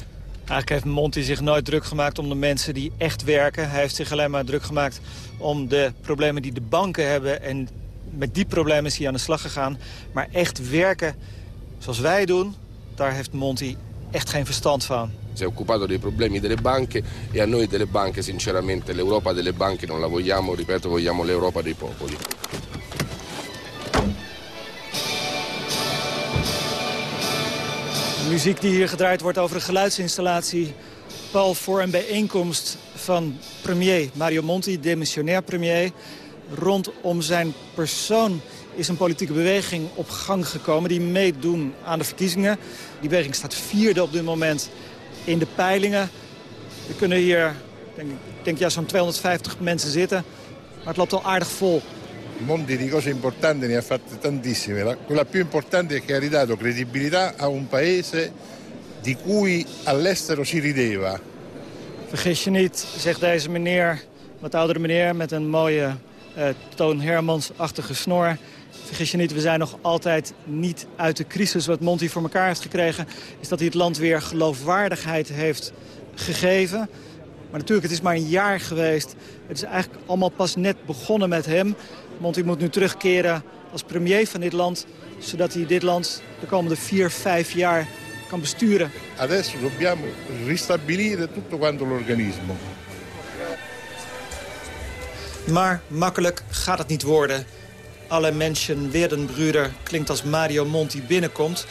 Eigenlijk heeft Monti zich nooit druk gemaakt om de mensen die echt werken. Hij heeft zich alleen maar druk gemaakt om de problemen die de banken hebben. En met die problemen is hij aan de slag gegaan. Maar echt werken zoals wij doen, daar heeft Monti echt geen verstand van. Si è occupato dei problemi delle banche e a noi delle banche sinceramente l'Europa delle banche non la vogliamo, ripeto, vogliamo l'Europa dei popoli. Muziek die hier gedraaid wordt over de geluidsinstallatie... pal voor een bijeenkomst van premier Mario Monti, demissionair premier. Rondom zijn persoon is een politieke beweging op gang gekomen... die meedoen aan de verkiezingen. Die beweging staat vierde op dit moment in de peilingen. Er kunnen hier, denk, denk ja, zo'n 250 mensen zitten. Maar het loopt al aardig vol. Monti di cose importanti ne ha fatte tantissime. quella più importante è che ha ridato credibilità a un paese di cui all'estero si rideva. Vergis je niet, zegt deze meneer, wat oudere meneer met een mooie uh, Toon Hermans-achtige snor. Vergis je niet, we zijn nog altijd niet uit de crisis. Wat Monti voor elkaar heeft gekregen... is dat hij het land weer geloofwaardigheid heeft gegeven. Maar natuurlijk, het is maar een jaar geweest. Het is eigenlijk allemaal pas net begonnen met hem. Monti moet nu terugkeren als premier van dit land... zodat hij dit land de komende vier, vijf jaar kan besturen. Adesso dobbiamo ristabilire tutto quanto l'organismo. Maar makkelijk gaat het niet worden alle mensen werden broeder klinkt als Mario Monti binnenkomt.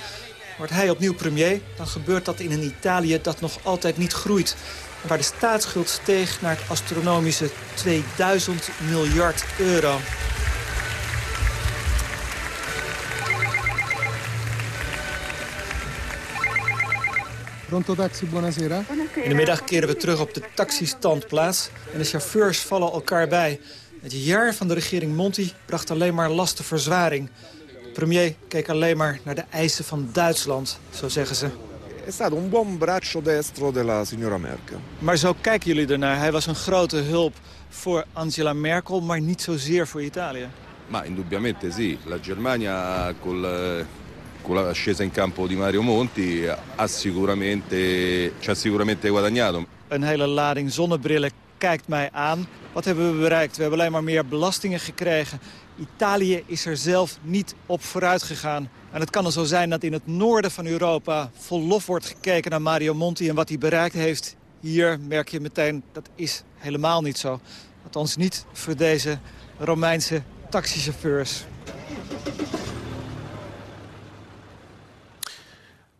wordt hij opnieuw premier... dan gebeurt dat in een Italië dat nog altijd niet groeit. Waar de staatsschuld steeg naar het astronomische 2000 miljard euro. Pronto taxi, buonasera. In de middag keren we terug op de taxistandplaats en de chauffeurs vallen elkaar bij. Het jaar van de regering Monti bracht alleen maar lastenverzwaring. De premier keek alleen maar naar de eisen van Duitsland, zo zeggen ze. È stato un buon braccio destro della signora Merkel. Maar zo kijken jullie ernaar. Hij was een grote hulp voor Angela Merkel, maar niet zozeer voor Italië. Ma indubbiamente sì, la Germania col, eh, con la scesa in campo di Mario Monti ha sicuramente, ci ha sicuramente guadagnato. Een hele lading zonnebrillen kijkt mij aan. Wat hebben we bereikt? We hebben alleen maar meer belastingen gekregen. Italië is er zelf niet op vooruit gegaan. En het kan er zo zijn dat in het noorden van Europa vol lof wordt gekeken naar Mario Monti en wat hij bereikt heeft. Hier merk je meteen, dat is helemaal niet zo. Althans niet voor deze Romeinse taxichauffeurs.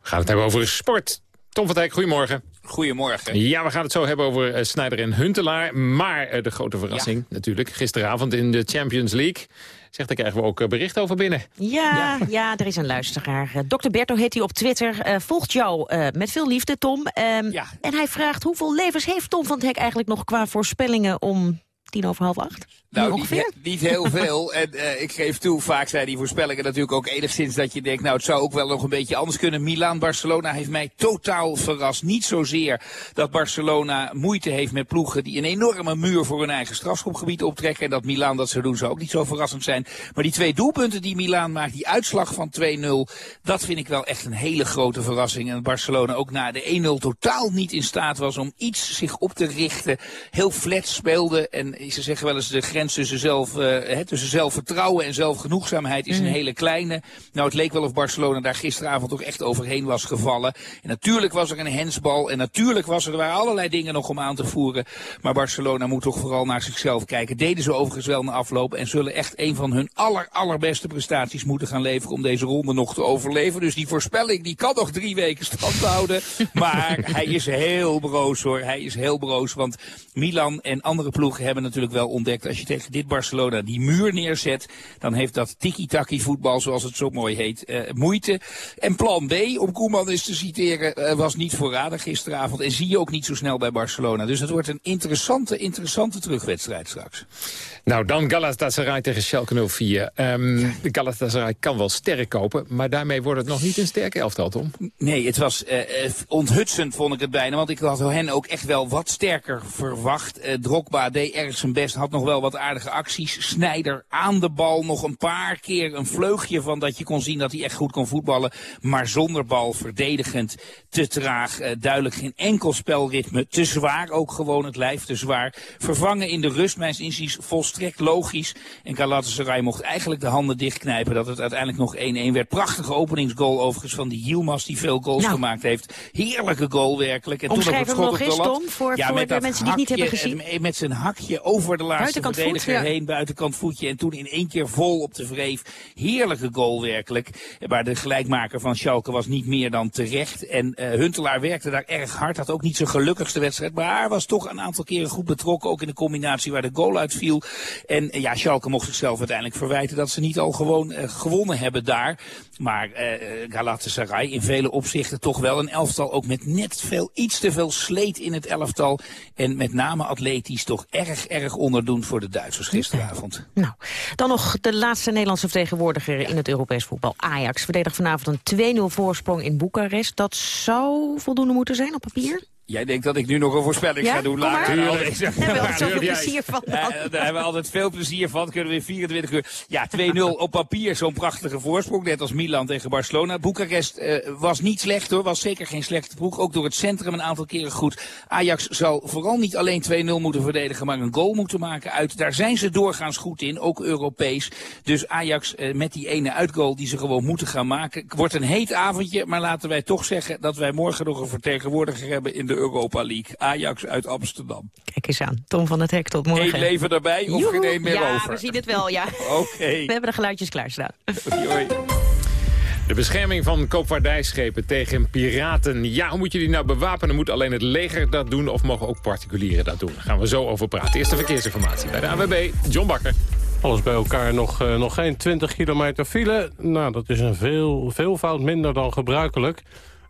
We gaan het hebben over sport. Tom van Dijk, goedemorgen. Goedemorgen. Ja, we gaan het zo hebben over uh, Snijder en Huntelaar. Maar uh, de grote verrassing natuurlijk, gisteravond in de Champions League. Zegt, daar krijgen we ook uh, bericht over binnen. Ja, ja, ja. er is een luisteraar. Dr. Berto heet hij op Twitter. volgt jou met veel liefde, Tom. Um, ja. En hij vraagt hoeveel levens heeft Tom van het Hek eigenlijk nog qua voorspellingen om tien over half acht? Nou, niet, niet, heel veel. en uh, ik geef toe, vaak zijn die voorspellingen natuurlijk ook enigszins dat je denkt, nou het zou ook wel nog een beetje anders kunnen. Milaan-Barcelona heeft mij totaal verrast. Niet zozeer dat Barcelona moeite heeft met ploegen die een enorme muur voor hun eigen strafschopgebied optrekken. En dat Milaan dat zou doen zou ook niet zo verrassend zijn. Maar die twee doelpunten die Milaan maakt, die uitslag van 2-0, dat vind ik wel echt een hele grote verrassing. En Barcelona ook na de 1-0 totaal niet in staat was om iets zich op te richten. Heel flat speelde en ze zeggen wel eens de grens tussen, zelf, uh, tussen zelfvertrouwen en zelfgenoegzaamheid is een mhm. hele kleine. Nou, het leek wel of Barcelona daar gisteravond ook echt overheen was gevallen. En natuurlijk was er een hensbal en natuurlijk was er, er waren allerlei dingen nog om aan te voeren. Maar Barcelona moet toch vooral naar zichzelf kijken. Deden ze overigens wel na afloop en zullen echt een van hun aller, allerbeste prestaties moeten gaan leveren om deze ronde nog te overleven. Dus die voorspelling die kan nog drie weken stand houden. maar hij is heel broos hoor. Hij is heel broos, want Milan en andere ploegen hebben natuurlijk wel ontdekt als je tegen dit Barcelona die muur neerzet, dan heeft dat tiki-taki voetbal, zoals het zo mooi heet, uh, moeite. En plan B, om Koeman eens te citeren, uh, was niet voorradig gisteravond. En zie je ook niet zo snel bij Barcelona. Dus het wordt een interessante, interessante terugwedstrijd straks. Nou, dan Galatasaray tegen Schalke 04. Um, de Galatasaray kan wel sterk kopen, maar daarmee wordt het nog niet een sterke elftal, Tom. Nee, het was uh, onthutsend, vond ik het bijna. Want ik had hen ook echt wel wat sterker verwacht. Uh, Drogba deed erg zijn best, had nog wel wat aardige acties. Snijder aan de bal nog een paar keer een vleugje van dat je kon zien dat hij echt goed kon voetballen. Maar zonder bal, verdedigend, te traag, uh, duidelijk geen enkel spelritme. Te zwaar ook gewoon, het lijf te zwaar. Vervangen in de rust, mijn inziens, volstrekt logisch. En Galatasaray mocht eigenlijk de handen dichtknijpen dat het uiteindelijk nog 1-1 werd. Prachtige openingsgoal overigens van die Yilmaz die veel goals nou. gemaakt heeft. Heerlijke goal werkelijk. En Omschrijf toen nog het schot op de lat. Voor, ja, voor met de mensen die het niet hebben gezien. Met zijn hakje over de laatste verdediger voet, ja. heen, buitenkant voetje. En toen in één keer vol op de vreef. Heerlijke goal werkelijk. Maar de gelijkmaker van Schalke was niet meer dan terecht. En uh, Huntelaar werkte daar erg hard. Had ook niet zijn gelukkigste wedstrijd. Maar was toch een aantal keren goed betrokken. Ook in de combinatie waar de goal uitviel. En uh, ja, Schalke mocht zichzelf uiteindelijk verwijten dat ze niet al gewoon uh, gewonnen hebben daar. Maar Galatasaray in vele opzichten toch wel een elftal. Ook met net veel, iets te veel sleet in het elftal. En met name atletisch toch erg, erg onderdoen voor de Duitsers gisteravond. Nou, dan nog de laatste Nederlandse vertegenwoordiger in het Europees voetbal. Ajax verdedigt vanavond een 2-0 voorsprong in Boekarest. Dat zou voldoende moeten zijn op papier? Jij denkt dat ik nu nog een voorspelling ja? ga doen later. Daar hebben we zoveel plezier van. Uh, daar hebben we altijd veel plezier van. Kunnen we in 24 uur. Ja, 2-0 op papier. Zo'n prachtige voorsprong. Net als Milan tegen Barcelona. Boekarest uh, was niet slecht hoor. Was zeker geen slechte ploeg. Ook door het centrum een aantal keren goed. Ajax zal vooral niet alleen 2-0 moeten verdedigen. Maar een goal moeten maken uit. Daar zijn ze doorgaans goed in. Ook Europees. Dus Ajax uh, met die ene uitgoal die ze gewoon moeten gaan maken. Wordt een heet avondje. Maar laten wij toch zeggen dat wij morgen nog een vertegenwoordiger hebben in de Europa League. Ajax uit Amsterdam. Kijk eens aan. Tom van het Hek, tot morgen. Eén leven erbij of geen één meer ja, over? we zien het wel, ja. Oké. Okay. We hebben de geluidjes klaarstaan. Hoi. De bescherming van koopvaardijschepen tegen piraten. Ja, hoe moet je die nou bewapenen? Moet alleen het leger dat doen of mogen ook particulieren dat doen? Daar gaan we zo over praten. Eerste verkeersinformatie bij de AWB, John Bakker. Alles bij elkaar nog, uh, nog geen 20 kilometer file. Nou, dat is een veel, veelvoud minder dan gebruikelijk.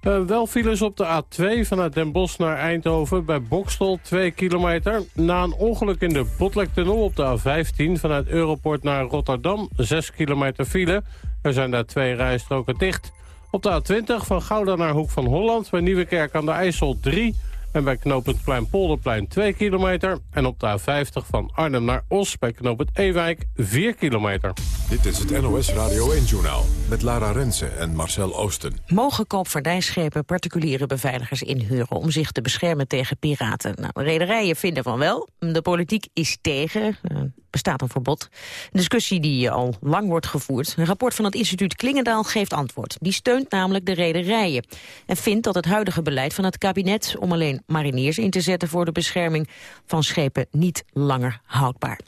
Uh, wel files op de A2 vanuit Den Bosch naar Eindhoven bij Bokstel 2 kilometer. Na een ongeluk in de Botlektunnel op de A15 vanuit Europort naar Rotterdam 6 kilometer file. Er zijn daar twee rijstroken dicht. Op de A20 van Gouda naar Hoek van Holland bij Nieuwekerk aan de IJssel 3 en bij knooppunt Kleinpolderplein 2 kilometer. En op de A50 van Arnhem naar Os bij knooppunt Ewijk 4 kilometer. Dit is het NOS Radio 1-journaal met Lara Rensen en Marcel Oosten. Mogen koopvaardijschepen particuliere beveiligers inhuren... om zich te beschermen tegen piraten? Nou, rederijen vinden van wel. De politiek is tegen. Uh, bestaat een verbod. Een discussie die al lang wordt gevoerd. Een rapport van het instituut Klingendaal geeft antwoord. Die steunt namelijk de rederijen. En vindt dat het huidige beleid van het kabinet... om alleen mariniers in te zetten voor de bescherming van schepen... niet langer houdbaar.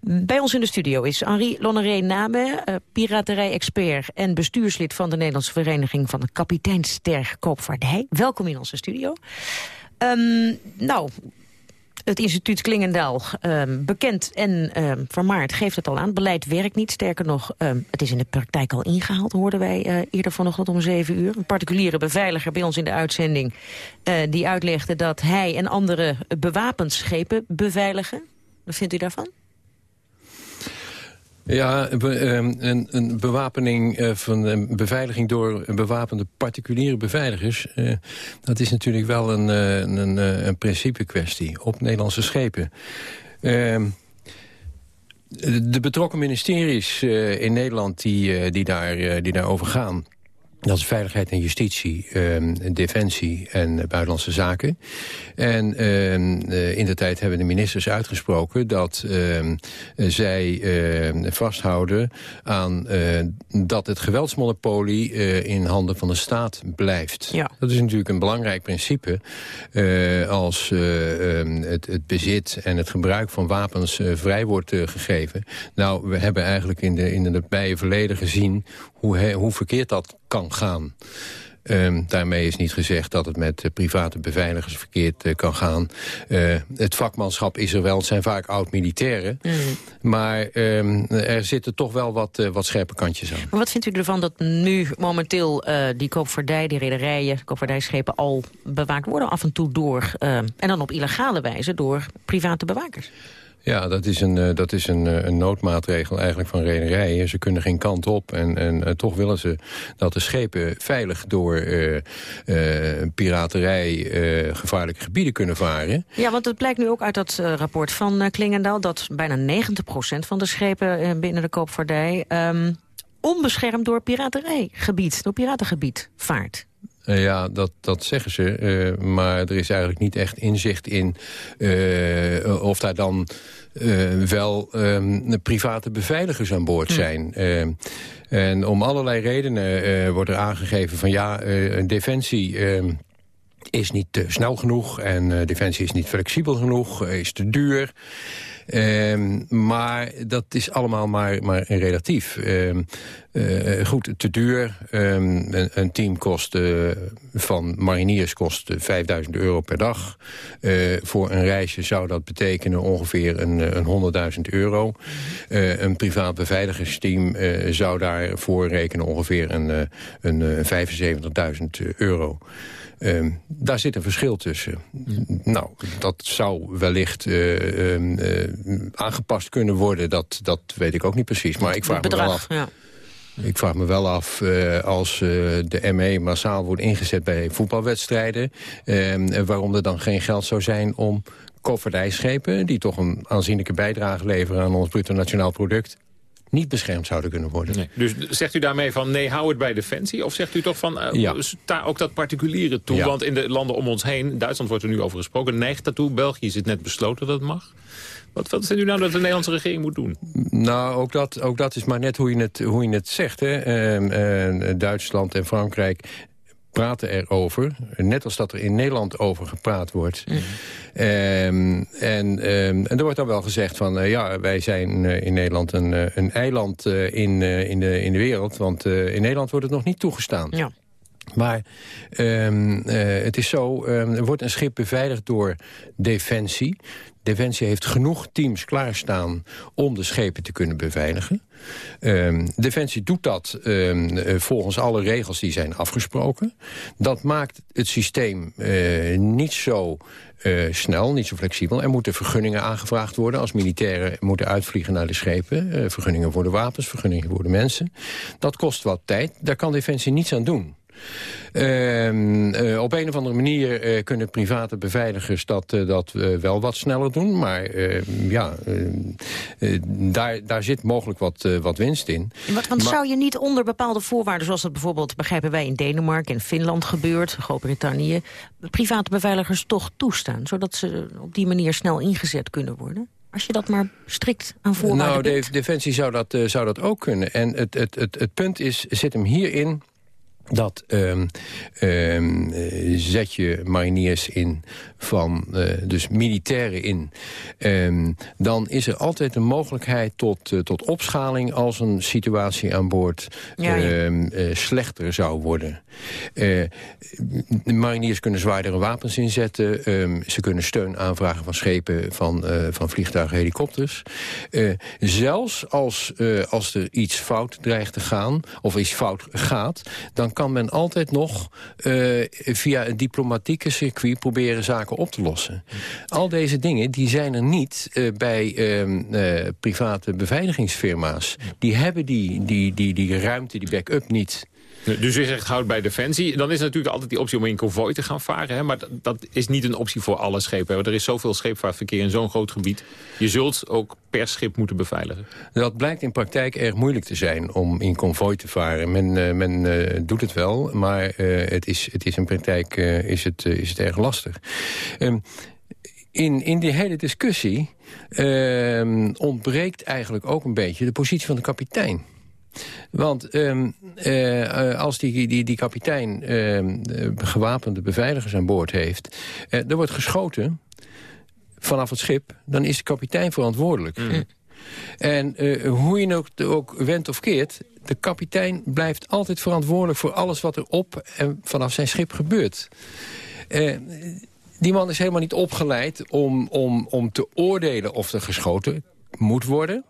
Bij ons in de studio is Henri Lonneré uh, piraterij-expert... en bestuurslid van de Nederlandse Vereniging van de Kapiteinster Koopvaardij. Welkom in onze studio. Um, nou, het instituut Klingendaal, um, bekend en um, vermaard, geeft het al aan. Beleid werkt niet. Sterker nog, het is in de praktijk al ingehaald, hoorden wij uh, eerder vanochtend om zeven uur. Een particuliere beveiliger bij ons in de uitzending... Uh, die uitlegde dat hij en andere bewapend schepen beveiligen. Wat vindt u daarvan? Ja, een, een bewapening eh, van een beveiliging door bewapende particuliere beveiligers... Uh, dat is natuurlijk wel een, eh, een, een principe kwestie op Nederlandse schepen. Uh, de betrokken ministeries in Nederland die, die, daar, die daarover gaan... Dat is veiligheid en justitie, uh, defensie en buitenlandse zaken. En uh, in de tijd hebben de ministers uitgesproken dat uh, zij vasthouden aan dat het geweldsmonopolie in handen van de staat blijft. Ja. Dat is natuurlijk een belangrijk principe als het, het, bezit en het gebruik van wapens vrij wordt gegeven. Nou, we hebben eigenlijk in de, in de nabije verleden gezien hoe, hoe verkeerd dat kan gaan. Um, daarmee is niet gezegd dat het met uh, private beveiligers verkeerd uh, kan gaan. Uh, het vakmanschap is er wel, het zijn vaak oud-militairen. Mm. Maar um, er zitten toch wel wat, wat scherpe kantjes aan. Maar wat vindt u ervan dat nu momenteel die koopvaardij, die rederijen, koopvaardijschepen al bewaakt worden af en toe door, en dan op illegale wijze door private bewakers? Ja, dat is, een, uh, dat is een, uh, een noodmaatregel eigenlijk van rederijen. Ze kunnen geen kant op en, en uh, toch willen ze dat de schepen veilig door piraterij gevaarlijke gebieden kunnen varen. Ja, want het blijkt nu ook uit dat rapport van Klingendaal... dat bijna 90% van de schepen binnen de koopvaardij... Um, onbeschermd door piraterijgebied, door piratengebied vaart. Uh, ja, dat, dat zeggen ze. Uh, maar er is eigenlijk niet echt inzicht in uh, of daar dan wel um, private beveiligers aan boord hm. zijn. en om allerlei redenen wordt er aangegeven van ja, defensie ehm, is niet snel genoeg en defensie is niet flexibel genoeg, is te duur. Um, maar dat is allemaal maar, maar relatief. Um, uh, goed, te duur. Um, een, een, team kost uh, van mariniers kost 5000 euro per dag. Voor een reisje zou dat betekenen ongeveer een, een 100.000 euro. een privaat beveiligingsteam zou daarvoor rekenen ongeveer een, een 75.000 euro. Uh, daar zit een verschil tussen. Nou, dat zou wellicht uh, uh, aangepast kunnen worden. Dat, dat weet ik ook niet precies. Maar ik vraag bedrag, me wel af... Ja. Ik vraag me wel af, uh, als uh, de ME massaal wordt ingezet bij voetbalwedstrijden... Uh, waarom er dan geen geld zou zijn om koopvaardijschepen... die toch een aanzienlijke bijdrage leveren aan ons bruto nationaal product niet beschermd zouden kunnen worden. Nee. Dus zegt u daarmee van nee, hou het bij Defensie? Of zegt u toch van uh, ja. sta ook dat particuliere toe? Ja. Want in de landen om ons heen, Duitsland wordt er nu over gesproken... neigt daartoe, België is het net besloten dat het mag. Wat, wat vindt u nou dat de Nederlandse regering moet doen? Nou, ook dat, ook dat is maar net hoe je het, hoe je het zegt. Hè. Uh, uh, Duitsland en Frankrijk praten erover. Net als dat er in Nederland over gepraat wordt. Ehm, en, ehm, en er wordt dan wel gezegd van... eh, ja, wij zijn eh, in Nederland een, eh, een eiland in, in, de, in de wereld. Want in Nederland wordt het nog niet toegestaan. Ja. Maar ehm, eh, het is zo, er wordt een schip beveiligd door Defensie. Defensie heeft genoeg teams klaarstaan om de schepen te kunnen beveiligen. Ehm, Defensie doet dat ehm, eh, volgens alle regels die zijn afgesproken. Dat maakt het systeem eh, niet zo eh, snel, niet zo flexibel. Er moeten vergunningen aangevraagd worden als militairen moeten uitvliegen naar de schepen. Vergunningen voor de wapens, vergunningen voor de mensen. Dat kost wat tijd. Daar kan Defensie niets aan doen. Ehm, eh, op een of andere manier eh, kunnen private beveiligers dat, eh, dat wel wat sneller doen. Maar ehm, ja, daar, daar zit mogelijk wat, wat winst in. Want, want Maar- zou je niet onder bepaalde voorwaarden... zoals dat bijvoorbeeld, begrijpen wij, in Denemarken en Finland gebeurt... Groot-Brittannië, private beveiligers toch toestaan... zodat ze op die manier snel ingezet kunnen worden? Als je dat maar strikt aan voorwaarden Nou, de, Defensie zou dat, zou dat ook kunnen. En het, het, het, het punt is, zit hem hierin dat ehm, ehm, eh, zet je mariniers in van, eh, dus militairen in... ehm, dan is er altijd de mogelijkheid tot, eh, tot opschaling... als een situatie aan boord Ja, ja. slechter zou worden. De mariniers kunnen zwaardere wapens inzetten. ze kunnen steun aanvragen van schepen, van, van vliegtuigen, helikopters. Zelfs als, als er iets fout dreigt te gaan, of iets fout gaat... dan kan men altijd nog eh, via een diplomatieke circuit proberen zaken op te lossen. Al deze dingen die zijn er niet eh, bij ehm, eh, private beveiligingsfirma's. Die hebben die, die, die, die ruimte, die backup niet. Dus je zegt houd bij Defensie. Dan is natuurlijk altijd die optie om in konvooi te gaan varen. Hè? Maar dat, is niet een optie voor alle schepen. Er is zoveel scheepvaartverkeer in zo'n groot gebied. Je zult ook per schip moeten beveiligen. Dat blijkt in praktijk erg moeilijk te zijn om in konvooi te varen. Men, eh, men eh, doet het wel, maar eh, het, is, het is in praktijk is het, is erg lastig. Ehm, in, in die hele discussie ehm, ontbreekt eigenlijk ook een beetje de positie van de kapitein. Want ehm, eh, eh, als die, die, die kapitein ehm, eh, gewapende beveiligers aan boord heeft... eh, er wordt geschoten vanaf het schip, dan is de kapitein verantwoordelijk. En eh, hoe je ook, ook wendt of keert... de kapitein blijft altijd verantwoordelijk voor alles wat er op en vanaf zijn schip gebeurt. Die man is helemaal niet opgeleid om, om, om te oordelen of er geschoten moet worden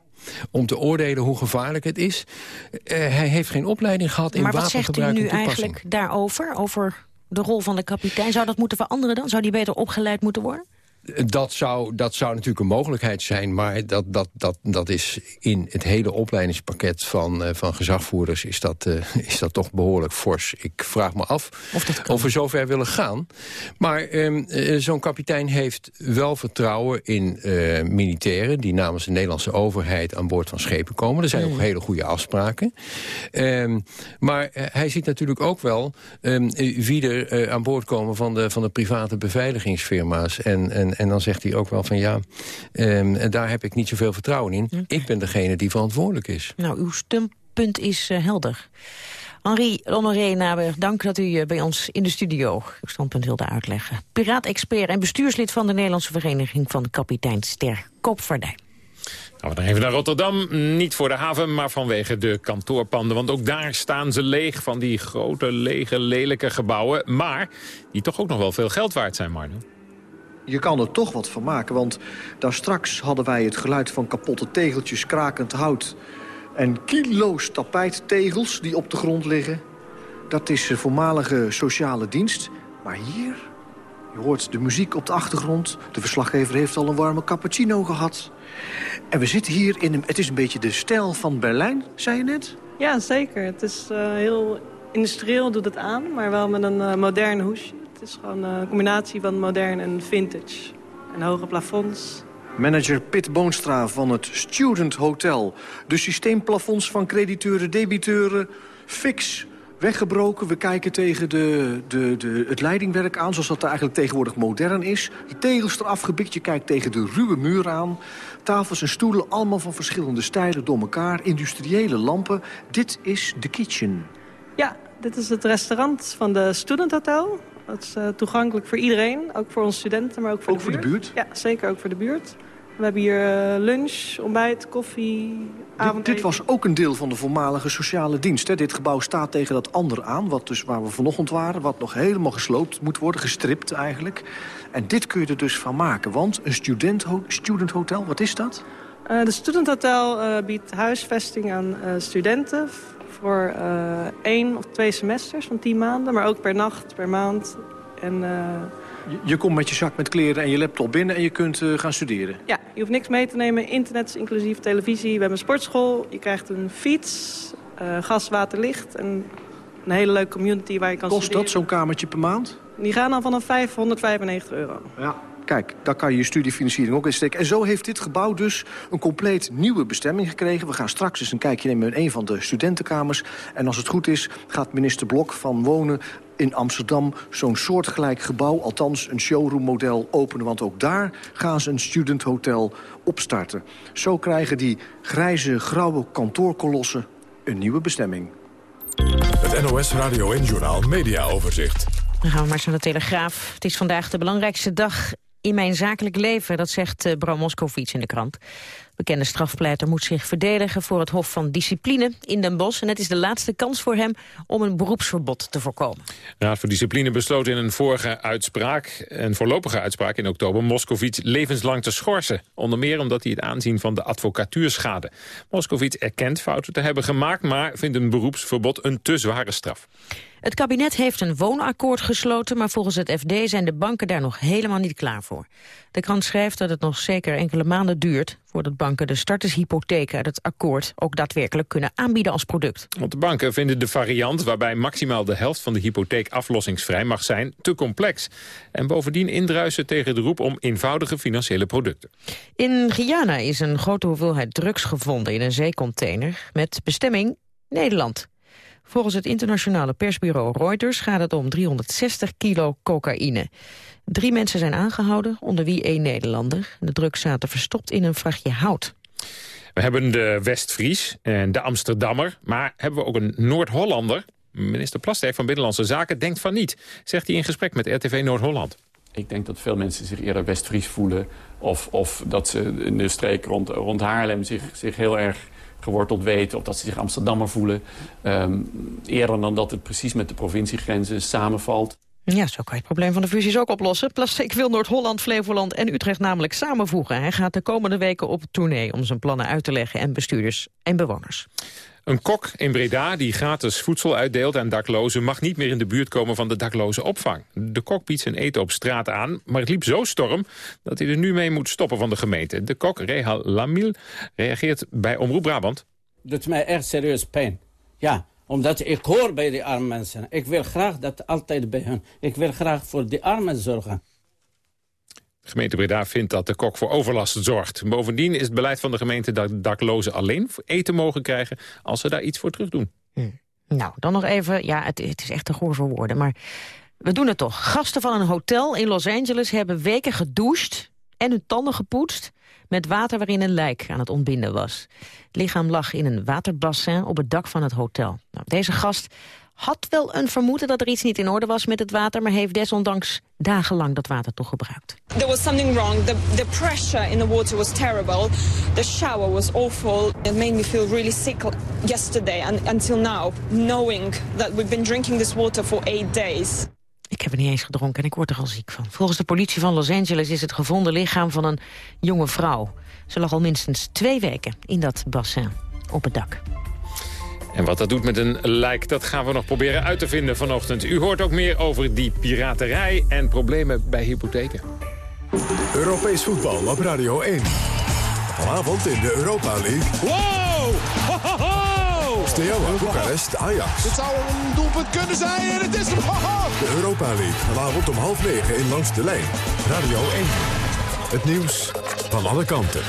om te oordelen hoe gevaarlijk het is. Eh, hij heeft geen opleiding gehad in maar wat zegt u wapengebruik nu eigenlijk daarover? Over de rol van de kapitein? Zou dat moeten veranderen dan? Zou die beter opgeleid moeten worden? Dat zou, dat zou natuurlijk een mogelijkheid zijn, maar dat, dat, dat, dat is in het hele opleidingspakket van, eh, van gezagvoerders is dat, eh, is dat toch behoorlijk fors. Ik vraag me af of, we zover willen gaan. Maar ehm, eh, zo'n kapitein heeft wel vertrouwen in militairen die namens de Nederlandse overheid aan boord van schepen komen. Er zijn ook hele goede afspraken. Ehm, maar hij ziet natuurlijk ook wel ehm, eh, wie er aan boord komen van de, van de private beveiligingsfirma's. En, en, en dan zegt hij ook wel van ja, ehm, en daar heb ik niet zoveel vertrouwen in. Ik ben degene die verantwoordelijk is. Nou, uw stempunt is eh, helder. Henri Honoré Naber, dank dat u eh, bij ons in de studio uw standpunt wilde uitleggen. Piraat-expert en bestuurslid van de Nederlandse Vereniging van Kapiteins ter Koopvaardij. We dan even naar Rotterdam. Niet voor de haven, maar vanwege de kantoorpanden. Want ook daar staan ze leeg van die grote, lege, lelijke gebouwen. Maar die toch ook nog wel veel geld waard zijn, Marno. Je kan er toch wat van maken, want daar straks hadden wij het geluid van kapotte tegeltjes, krakend hout... en kilo's tapijttegels die op de grond liggen. Dat is voormalige sociale dienst. Maar hier, je hoort de muziek op de achtergrond. De verslaggever heeft al een warme cappuccino gehad. En we zitten hier in een... Het is een beetje de stijl van Berlijn, zei je net? Ja, zeker. Het is eh, heel industrieel, doet het aan, maar wel met een eh, modern hoesje. Het is gewoon eh, een combinatie van modern en vintage. En hoge plafonds. Manager Pit Boonstra van het Student Hotel. De systeemplafonds van crediteuren, debiteuren, fix weggebroken. We kijken tegen de, de, de, het leidingwerk aan, zoals dat er eigenlijk tegenwoordig modern is. De tegels eraf gebikt, je kijkt tegen de ruwe muur aan. Tafels en stoelen, allemaal van verschillende stijlen door elkaar. Industriële lampen. Dit is de kitchen. Ja, dit is het restaurant van de Student Hotel. Dat is uh, toegankelijk voor iedereen, ook voor onze studenten, maar ook voor, ook de, buurt. voor de buurt. Ja, zeker ook voor de buurt. We hebben hier uh, lunch, ontbijt, koffie, dit, dit, was ook een deel van de voormalige sociale dienst. Hè? Dit gebouw staat tegen dat andere aan, wat dus waar we vanochtend waren... wat nog helemaal gesloopt moet worden, gestript eigenlijk. En dit kun je er dus van maken, want een student, student hotel, wat is dat? Uh, de Student Hotel uh, biedt huisvesting aan studenten... voor één of twee semesters van tien maanden, maar ook per nacht, per maand... En, je, je, komt met je zak met kleren en je laptop binnen en je kunt uh, gaan studeren? Ja, je hoeft niks mee te nemen. Internet is inclusief televisie. We hebben een sportschool. Je krijgt een fiets, gas, water, licht. En een hele leuke community waar je kan Kost studeren. Kost dat zo'n kamertje per maand? Die gaan dan vanaf 595 euro. Ja, kijk, daar kan je je studiefinanciering ook in steken. En zo heeft dit gebouw dus een compleet nieuwe bestemming gekregen. We gaan straks eens een kijkje nemen in een van de studentenkamers. En als het goed is, gaat minister Blok van Wonen in Amsterdam zo'n soortgelijk gebouw... althans een showroommodel openen. Want ook daar gaan ze een studenthotel opstarten. Zo krijgen die grijze, grauwe kantoorkolossen een nieuwe bestemming. Het NOS Radio en Journal Media Overzicht. Dan gaan we maar eens naar de Telegraaf. Het is vandaag de belangrijkste dag in mijn zakelijk leven, dat zegt uh, Bram Moskowitz in de krant. Bekende strafpleiter moet zich verdedigen voor het Hof van Discipline in Den Bosch. En het is de laatste kans voor hem om een beroepsverbod te voorkomen. De Raad voor Discipline besloot in een vorige uitspraak, een voorlopige uitspraak in oktober, Moskowitz levenslang te schorsen. Onder meer omdat hij het aanzien van de advocatuur schade. Moskowitz erkent fouten te hebben gemaakt, maar vindt een beroepsverbod een te zware straf. Het kabinet heeft een woonakkoord gesloten, maar volgens het FD zijn de banken daar nog helemaal niet klaar voor. De krant schrijft dat het nog zeker enkele maanden duurt voordat banken de startershypotheek uit het akkoord ook daadwerkelijk kunnen aanbieden als product. Want de banken vinden de variant waarbij maximaal de helft van de hypotheek aflossingsvrij mag zijn te complex. En bovendien indruisen tegen de roep om eenvoudige financiële producten. In Guyana is een grote hoeveelheid drugs gevonden in een zeecontainer met bestemming Nederland. Volgens het internationale persbureau Reuters gaat het om 360 kilo cocaïne. Drie mensen zijn aangehouden, onder wie één Nederlander. De drugs zaten verstopt in een vrachtje hout. We hebben de Westfries en de Amsterdammer, maar hebben we ook een Noord-Hollander? Minister Plasterk van Binnenlandse Zaken denkt van niet, zegt hij in gesprek met RTV Noord-Holland. Ik denk dat veel mensen zich eerder Westfries voelen... of, of dat ze in de streek rond, rond Haarlem zich, zich heel erg geworteld weten... of dat ze zich Amsterdammer voelen. Um, eerder dan dat het precies met de provinciegrenzen samenvalt. Ja, zo kan je het probleem van de fusies ook oplossen. Plastic wil Noord-Holland, Flevoland en Utrecht namelijk samenvoegen. Hij gaat de komende weken op tournee om zijn plannen uit te leggen... en bestuurders en bewoners. Een kok in Breda die gratis voedsel uitdeelt aan daklozen... mag niet meer in de buurt komen van de dakloze opvang. De kok biedt zijn eten op straat aan, maar het liep zo storm... dat hij er nu mee moet stoppen van de gemeente. De kok, Rehal Lamil, reageert bij Omroep Brabant. Doet mij echt serieus pijn. Ja, omdat ik hoor bij die arme mensen. Ik wil graag dat altijd bij hen. Ik wil graag voor die armen zorgen. De gemeente Breda vindt dat de kok voor overlast zorgt. Bovendien is het beleid van de gemeente dat daklozen alleen eten mogen krijgen... als ze daar iets voor terug doen. Hm. Nou, dan nog even, ja, het, het is echt te goor voor woorden, maar we doen het toch. Gasten van een hotel in Los Angeles hebben weken gedoucht en hun tanden gepoetst met water waarin een lijk aan het ontbinden was. Het lichaam lag in een waterbassin op het dak van het hotel. Nou, deze gast had wel een vermoeden dat er iets niet in orde was met het water... maar heeft desondanks dagenlang dat water toch gebruikt. There was something wrong. The, the pressure in the water was terrible. The shower was awful. It made me feel really sick yesterday and until now, knowing that we've been drinking this water for eight days. Ik heb er niet eens gedronken en ik word er al ziek van. Volgens de politie van Los Angeles is het gevonden lichaam van een jonge vrouw. Ze lag al minstens twee weken in dat bassin op het dak. En wat dat doet met een lijk, dat gaan we nog proberen uit te vinden vanochtend. U hoort ook meer over die piraterij en problemen bij hypotheken. Europees voetbal op Radio 1. Vanavond in de Europa League. Wow! Ho, ho, ho! Steaua Boekarest Ajax. Dit zou een doelpunt kunnen zijn en het is hem. De Europa League vanavond om half negen in Langs de Lijn. Radio 1. Het nieuws van alle kanten.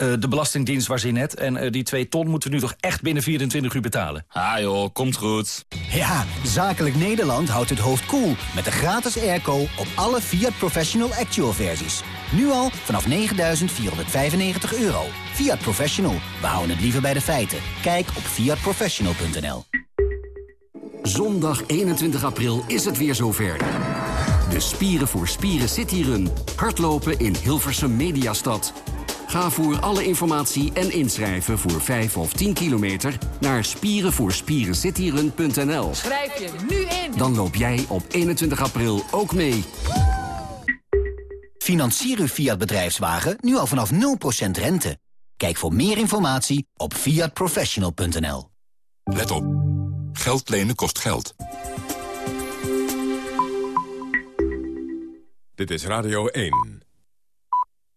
Eh, de Belastingdienst was in net. En eh, die 2 ton moeten we nu toch echt binnen 24 uur betalen. Ah joh, komt goed. Ja, Zakelijk Nederland houdt het hoofd koel cool met de gratis airco op alle Fiat Professional Actual versies. Nu al vanaf 9.495 euro. Fiat Professional, we houden het liever bij de feiten. Kijk op fiatprofessional.nl Zondag 21 april is het weer zover. De Spieren voor Spieren Cityrun. Hardlopen in Hilversum Mediastad. Ga voor alle informatie en inschrijven voor 5 of 10 kilometer naar spierenvoorspierencityrun.nl. Schrijf je nu in. Dan loop jij op 21 april ook mee. Financier uw Fiat bedrijfswagen nu al vanaf 0% rente. Kijk voor meer informatie op fiatprofessional.nl. Let op. Geld lenen kost geld. Dit is Radio 1.